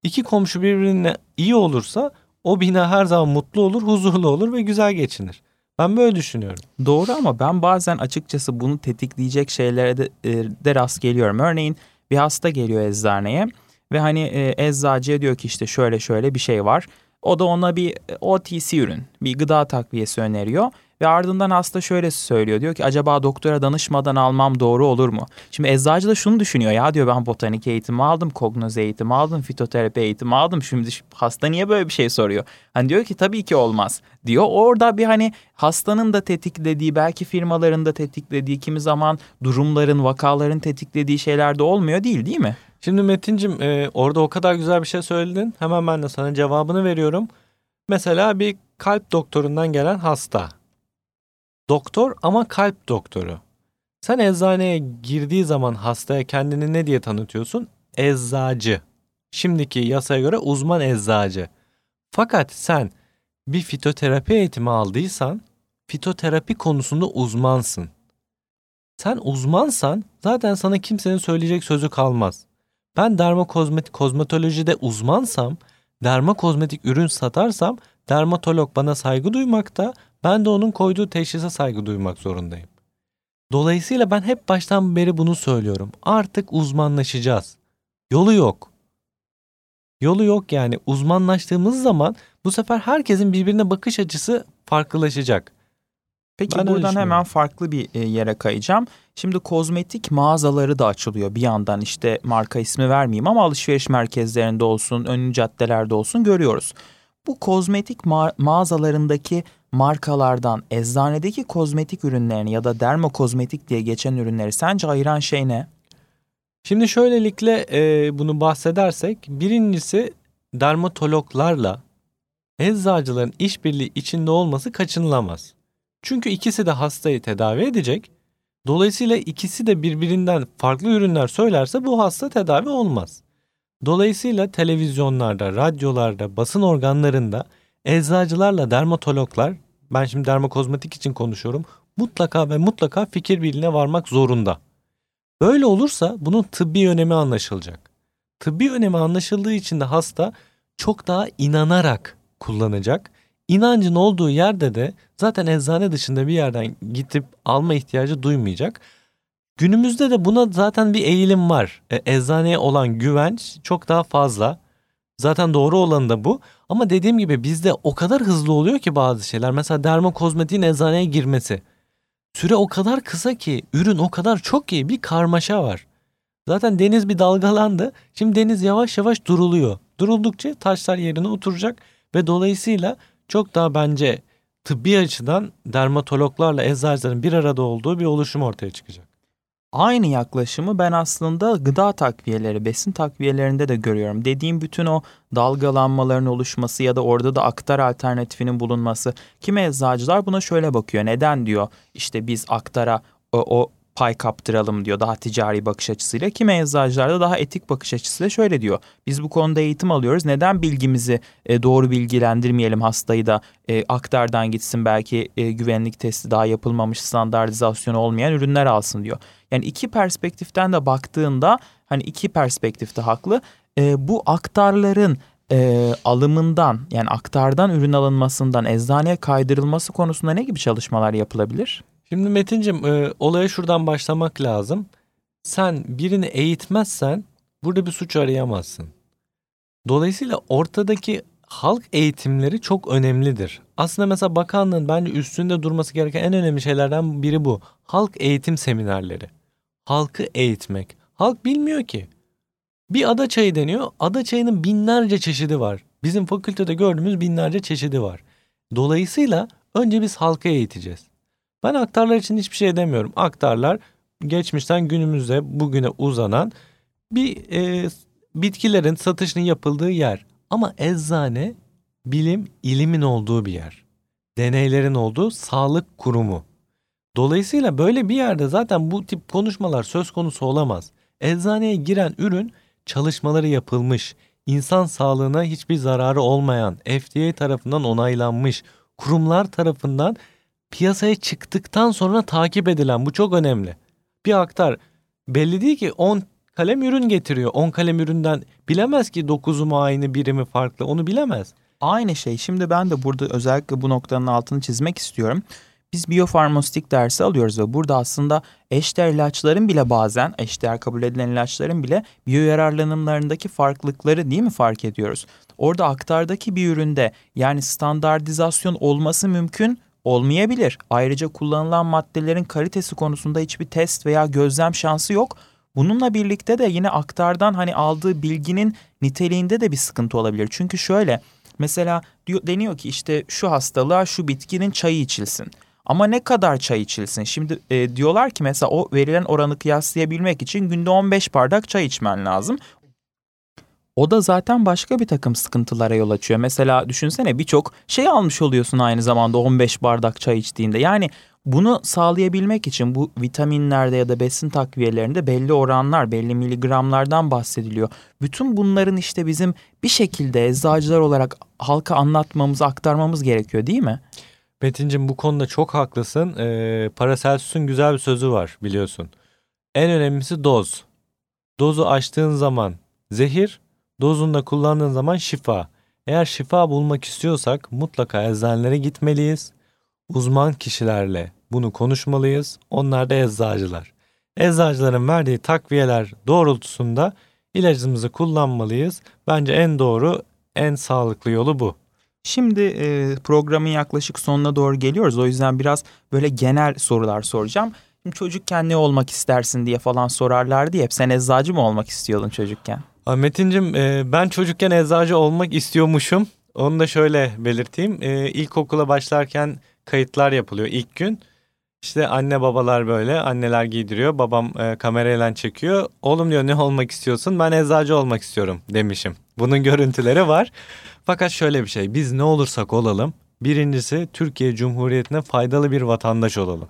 İki komşu birbirine iyi olursa o bina her zaman mutlu olur, huzurlu olur ve güzel geçinir. Ben böyle düşünüyorum. Doğru ama ben bazen açıkçası bunu tetikleyecek şeylere de, e, de rast geliyorum. Örneğin bir hasta geliyor eczaneye ve hani e, eczacıya diyor ki işte şöyle şöyle bir şey var. O da ona bir e, OTC ürün, bir gıda takviyesi öneriyor. Ve ardından hasta şöyle söylüyor. Diyor ki acaba doktora danışmadan almam doğru olur mu? Şimdi eczacı da şunu düşünüyor. Ya diyor ben botanik eğitimi aldım, kognoz eğitimi aldım, fitoterapi eğitimi aldım. Şimdi hasta niye böyle bir şey soruyor? Hani diyor ki tabii ki olmaz diyor. Orada bir hani hastanın da tetiklediği, belki firmaların da tetiklediği, kimi zaman durumların, vakaların tetiklediği şeyler de olmuyor değil değil mi? Şimdi Metin'cim e, orada o kadar güzel bir şey söyledin. Hemen ben de sana cevabını veriyorum. Mesela bir kalp doktorundan gelen hasta. Doktor ama kalp doktoru. Sen eczaneye girdiği zaman hastaya kendini ne diye tanıtıyorsun? Eczacı. Şimdiki yasaya göre uzman eczacı. Fakat sen bir fitoterapi eğitimi aldıysan fitoterapi konusunda uzmansın. Sen uzmansan zaten sana kimsenin söyleyecek sözü kalmaz. Ben dermokozmetik kozmetolojide uzmansam, dermokozmetik ürün satarsam dermatolog bana saygı duymakta, ben de onun koyduğu teşhise saygı duymak zorundayım. Dolayısıyla ben hep baştan beri bunu söylüyorum. Artık uzmanlaşacağız. Yolu yok. Yolu yok yani uzmanlaştığımız zaman bu sefer herkesin birbirine bakış açısı farklılaşacak. Peki ben buradan hemen farklı bir e, yere kayacağım. Şimdi kozmetik mağazaları da açılıyor bir yandan işte marka ismi vermeyeyim ama alışveriş merkezlerinde olsun, ön caddelerde olsun görüyoruz. Bu kozmetik ma- mağazalarındaki markalardan eczanedeki kozmetik ürünlerini ya da dermokozmetik diye geçen ürünleri sence ayıran şey ne? Şimdi şöylelikle e, bunu bahsedersek birincisi dermatologlarla eczacıların işbirliği içinde olması kaçınılamaz. Çünkü ikisi de hastayı tedavi edecek. Dolayısıyla ikisi de birbirinden farklı ürünler söylerse bu hasta tedavi olmaz. Dolayısıyla televizyonlarda, radyolarda, basın organlarında eczacılarla dermatologlar, ben şimdi dermokozmetik için konuşuyorum, mutlaka ve mutlaka fikir birliğine varmak zorunda. Böyle olursa bunun tıbbi önemi anlaşılacak. Tıbbi önemi anlaşıldığı için de hasta çok daha inanarak kullanacak. İnancın olduğu yerde de zaten eczane dışında bir yerden gidip alma ihtiyacı duymayacak. Günümüzde de buna zaten bir eğilim var. E, eczaneye olan güvenç çok daha fazla. Zaten doğru olan da bu. Ama dediğim gibi bizde o kadar hızlı oluyor ki bazı şeyler. Mesela dermokozmetiğin eczaneye girmesi. Süre o kadar kısa ki, ürün o kadar çok ki bir karmaşa var. Zaten deniz bir dalgalandı. Şimdi deniz yavaş yavaş duruluyor. Duruldukça taşlar yerine oturacak ve dolayısıyla çok daha bence tıbbi açıdan dermatologlarla eczacıların bir arada olduğu bir oluşum ortaya çıkacak. Aynı yaklaşımı ben aslında gıda takviyeleri, besin takviyelerinde de görüyorum. Dediğim bütün o dalgalanmaların oluşması ya da orada da aktar alternatifinin bulunması. Kimi eczacılar buna şöyle bakıyor. Neden diyor işte biz aktara o, o pay kaptıralım diyor daha ticari bakış açısıyla. Kimi eczacılar da daha etik bakış açısıyla şöyle diyor. Biz bu konuda eğitim alıyoruz. Neden bilgimizi e, doğru bilgilendirmeyelim hastayı da e, aktardan gitsin belki e, güvenlik testi daha yapılmamış standartizasyonu olmayan ürünler alsın diyor. Yani iki perspektiften de baktığında hani iki perspektifte haklı. Bu aktarların alımından yani aktardan ürün alınmasından eczaneye kaydırılması konusunda ne gibi çalışmalar yapılabilir? Şimdi Metin'cim e, olaya şuradan başlamak lazım. Sen birini eğitmezsen burada bir suç arayamazsın. Dolayısıyla ortadaki halk eğitimleri çok önemlidir. Aslında mesela bakanlığın bence üstünde durması gereken en önemli şeylerden biri bu. Halk eğitim seminerleri. Halkı eğitmek. Halk bilmiyor ki. Bir ada çayı deniyor. Ada çayının binlerce çeşidi var. Bizim fakültede gördüğümüz binlerce çeşidi var. Dolayısıyla önce biz halkı eğiteceğiz. Ben aktarlar için hiçbir şey demiyorum. Aktarlar geçmişten günümüze bugüne uzanan bir e, bitkilerin satışının yapıldığı yer. Ama eczane bilim, ilimin olduğu bir yer. Deneylerin olduğu sağlık kurumu. Dolayısıyla böyle bir yerde zaten bu tip konuşmalar söz konusu olamaz. Eczaneye giren ürün çalışmaları yapılmış, insan sağlığına hiçbir zararı olmayan, FDA tarafından onaylanmış, kurumlar tarafından piyasaya çıktıktan sonra takip edilen bu çok önemli. Bir aktar belli değil ki 10 kalem ürün getiriyor. 10 kalem üründen bilemez ki 9'u mu aynı biri mi farklı onu bilemez. Aynı şey. Şimdi ben de burada özellikle bu noktanın altını çizmek istiyorum. Biz biyofarmasötik dersi alıyoruz ve burada aslında eşdeğer ilaçların bile bazen eşdeğer kabul edilen ilaçların bile biyoyararlanımlarındaki farklılıkları değil mi fark ediyoruz? Orada aktardaki bir üründe yani standartizasyon olması mümkün olmayabilir. Ayrıca kullanılan maddelerin kalitesi konusunda hiçbir test veya gözlem şansı yok. Bununla birlikte de yine aktardan hani aldığı bilginin niteliğinde de bir sıkıntı olabilir. Çünkü şöyle mesela diyor, deniyor ki işte şu hastalığa şu bitkinin çayı içilsin. Ama ne kadar çay içilsin? Şimdi e, diyorlar ki mesela o verilen oranı kıyaslayabilmek için günde 15 bardak çay içmen lazım. O da zaten başka bir takım sıkıntılara yol açıyor. Mesela düşünsene birçok şey almış oluyorsun aynı zamanda 15 bardak çay içtiğinde. Yani Bunu sağlayabilmek için bu vitaminlerde ya da besin takviyelerinde belli oranlar, belli miligramlardan bahsediliyor. Bütün bunların işte bizim bir şekilde eczacılar olarak halka anlatmamız, aktarmamız gerekiyor değil mi? Metin'cim bu konuda çok haklısın. Ee, Paracelsus'un güzel bir sözü var biliyorsun. En önemlisi doz. Dozu açtığın zaman zehir, dozunda kullandığın zaman şifa. Eğer şifa bulmak istiyorsak mutlaka eczanelere gitmeliyiz. Uzman kişilerle bunu konuşmalıyız. Onlar da eczacılar. Eczacıların verdiği takviyeler doğrultusunda ilacımızı kullanmalıyız. Bence en doğru, en sağlıklı yolu bu. Şimdi e, programın yaklaşık sonuna doğru geliyoruz. O yüzden biraz böyle genel sorular soracağım. Şimdi çocukken ne olmak istersin diye falan sorarlardı ya. Hep sen eczacı mı olmak istiyordun çocukken? Metin'cim e, ben çocukken eczacı olmak istiyormuşum. Onu da şöyle belirteyim. E, ilkokula başlarken kayıtlar yapılıyor ilk gün. İşte anne babalar böyle anneler giydiriyor babam e, kamerayla çekiyor. Oğlum diyor ne olmak istiyorsun ben eczacı olmak istiyorum demişim. Bunun görüntüleri var. Fakat şöyle bir şey biz ne olursak olalım birincisi Türkiye Cumhuriyeti'ne faydalı bir vatandaş olalım.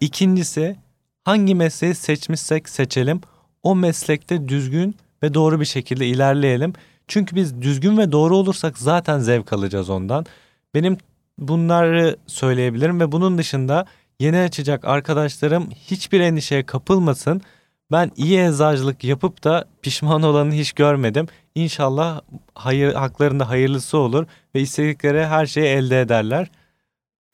İkincisi hangi mesleği seçmişsek seçelim o meslekte düzgün ve doğru bir şekilde ilerleyelim. Çünkü biz düzgün ve doğru olursak zaten zevk alacağız ondan. Benim bunları söyleyebilirim ve bunun dışında yeni açacak arkadaşlarım hiçbir endişeye kapılmasın. Ben iyi eczacılık yapıp da pişman olanı hiç görmedim. İnşallah hayır, haklarında hayırlısı olur ve istedikleri her şeyi elde ederler.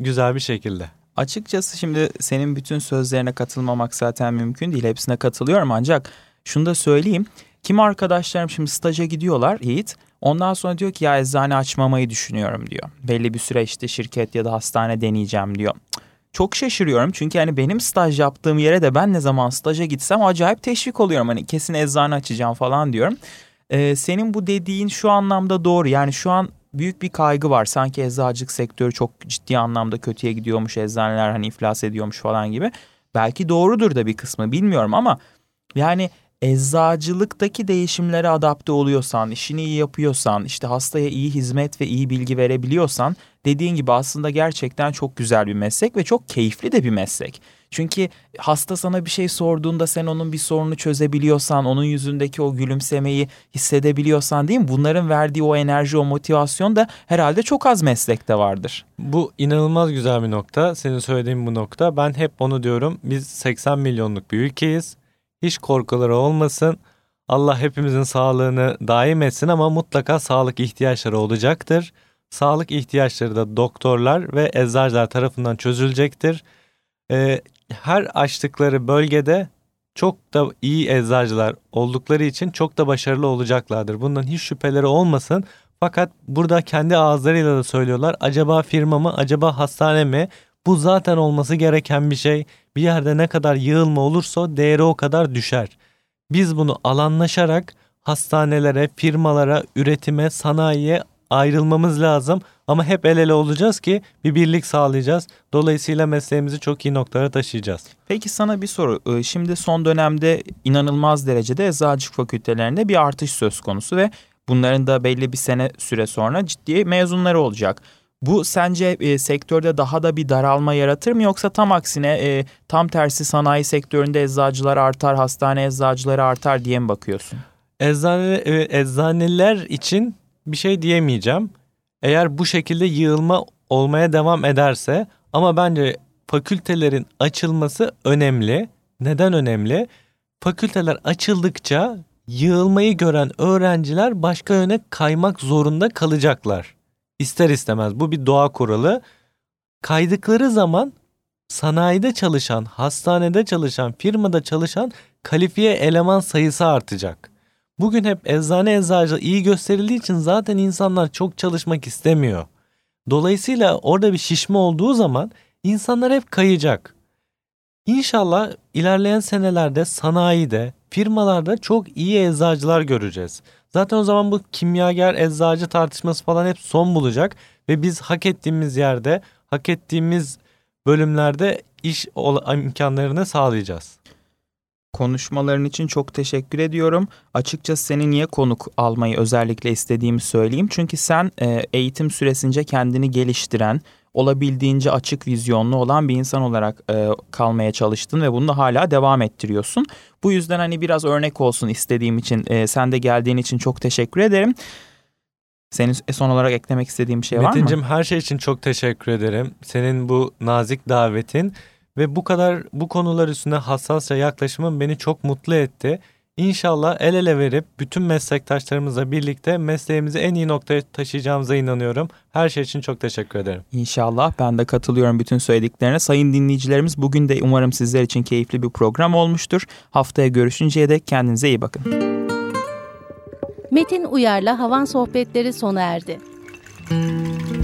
Güzel bir şekilde. Açıkçası şimdi senin bütün sözlerine katılmamak zaten mümkün değil. Hepsine katılıyorum ancak şunu da söyleyeyim. Kim arkadaşlarım şimdi staja gidiyorlar Yiğit. Ondan sonra diyor ki ya eczane açmamayı düşünüyorum diyor. Belli bir süre işte şirket ya da hastane deneyeceğim diyor. Çok şaşırıyorum çünkü hani benim staj yaptığım yere de ben ne zaman staja gitsem acayip teşvik oluyorum. Hani kesin eczane açacağım falan diyorum. Ee, senin bu dediğin şu anlamda doğru. Yani şu an büyük bir kaygı var. Sanki eczacılık sektörü çok ciddi anlamda kötüye gidiyormuş. Eczaneler hani iflas ediyormuş falan gibi. Belki doğrudur da bir kısmı bilmiyorum ama yani eczacılıktaki değişimlere adapte oluyorsan, işini iyi yapıyorsan, işte hastaya iyi hizmet ve iyi bilgi verebiliyorsan dediğin gibi aslında gerçekten çok güzel bir meslek ve çok keyifli de bir meslek. Çünkü hasta sana bir şey sorduğunda sen onun bir sorunu çözebiliyorsan, onun yüzündeki o gülümsemeyi hissedebiliyorsan değil mi? Bunların verdiği o enerji, o motivasyon da herhalde çok az meslekte vardır. Bu inanılmaz güzel bir nokta. Senin söylediğin bu nokta. Ben hep onu diyorum. Biz 80 milyonluk bir ülkeyiz hiç korkuları olmasın. Allah hepimizin sağlığını daim etsin ama mutlaka sağlık ihtiyaçları olacaktır. Sağlık ihtiyaçları da doktorlar ve eczacılar tarafından çözülecektir. Ee, her açtıkları bölgede çok da iyi eczacılar oldukları için çok da başarılı olacaklardır. Bundan hiç şüpheleri olmasın. Fakat burada kendi ağızlarıyla da söylüyorlar. Acaba firma mı, acaba hastane mi? Bu zaten olması gereken bir şey. Bir yerde ne kadar yığılma olursa değeri o kadar düşer. Biz bunu alanlaşarak hastanelere, firmalara, üretime, sanayiye ayrılmamız lazım. Ama hep el ele olacağız ki bir birlik sağlayacağız. Dolayısıyla mesleğimizi çok iyi noktalara taşıyacağız. Peki sana bir soru. Ee, şimdi son dönemde inanılmaz derecede eczacılık fakültelerinde bir artış söz konusu ve bunların da belli bir sene süre sonra ciddi mezunları olacak. Bu sence e, sektörde daha da bir daralma yaratır mı yoksa tam aksine e, tam tersi sanayi sektöründe eczacılar artar, hastane eczacıları artar diye mi bakıyorsun? Eczane, e, eczaneler için bir şey diyemeyeceğim. Eğer bu şekilde yığılma olmaya devam ederse ama bence fakültelerin açılması önemli. Neden önemli? Fakülteler açıldıkça yığılmayı gören öğrenciler başka yöne kaymak zorunda kalacaklar. İster istemez bu bir doğa kuralı. Kaydıkları zaman sanayide çalışan, hastanede çalışan, firmada çalışan kalifiye eleman sayısı artacak. Bugün hep eczane eczacı iyi gösterildiği için zaten insanlar çok çalışmak istemiyor. Dolayısıyla orada bir şişme olduğu zaman insanlar hep kayacak. İnşallah ilerleyen senelerde sanayide, firmalarda çok iyi eczacılar göreceğiz. Zaten o zaman bu kimyager eczacı tartışması falan hep son bulacak ve biz hak ettiğimiz yerde, hak ettiğimiz bölümlerde iş imkanlarını sağlayacağız. Konuşmaların için çok teşekkür ediyorum. Açıkçası seni niye konuk almayı özellikle istediğimi söyleyeyim. Çünkü sen e, eğitim süresince kendini geliştiren, olabildiğince açık vizyonlu olan bir insan olarak e, kalmaya çalıştın ve bunu da hala devam ettiriyorsun. Bu yüzden hani biraz örnek olsun istediğim için e, sen de geldiğin için çok teşekkür ederim. Senin son olarak eklemek istediğin bir şey var mı? Metincim her şey için çok teşekkür ederim. Senin bu nazik davetin ve bu kadar bu konular üstüne hassasça yaklaşımın beni çok mutlu etti. İnşallah el ele verip bütün meslektaşlarımızla birlikte mesleğimizi en iyi noktaya taşıyacağımıza inanıyorum. Her şey için çok teşekkür ederim. İnşallah ben de katılıyorum bütün söylediklerine. Sayın dinleyicilerimiz bugün de umarım sizler için keyifli bir program olmuştur. Haftaya görüşünceye dek kendinize iyi bakın. Metin Uyar'la Havan Sohbetleri sona erdi. Müzik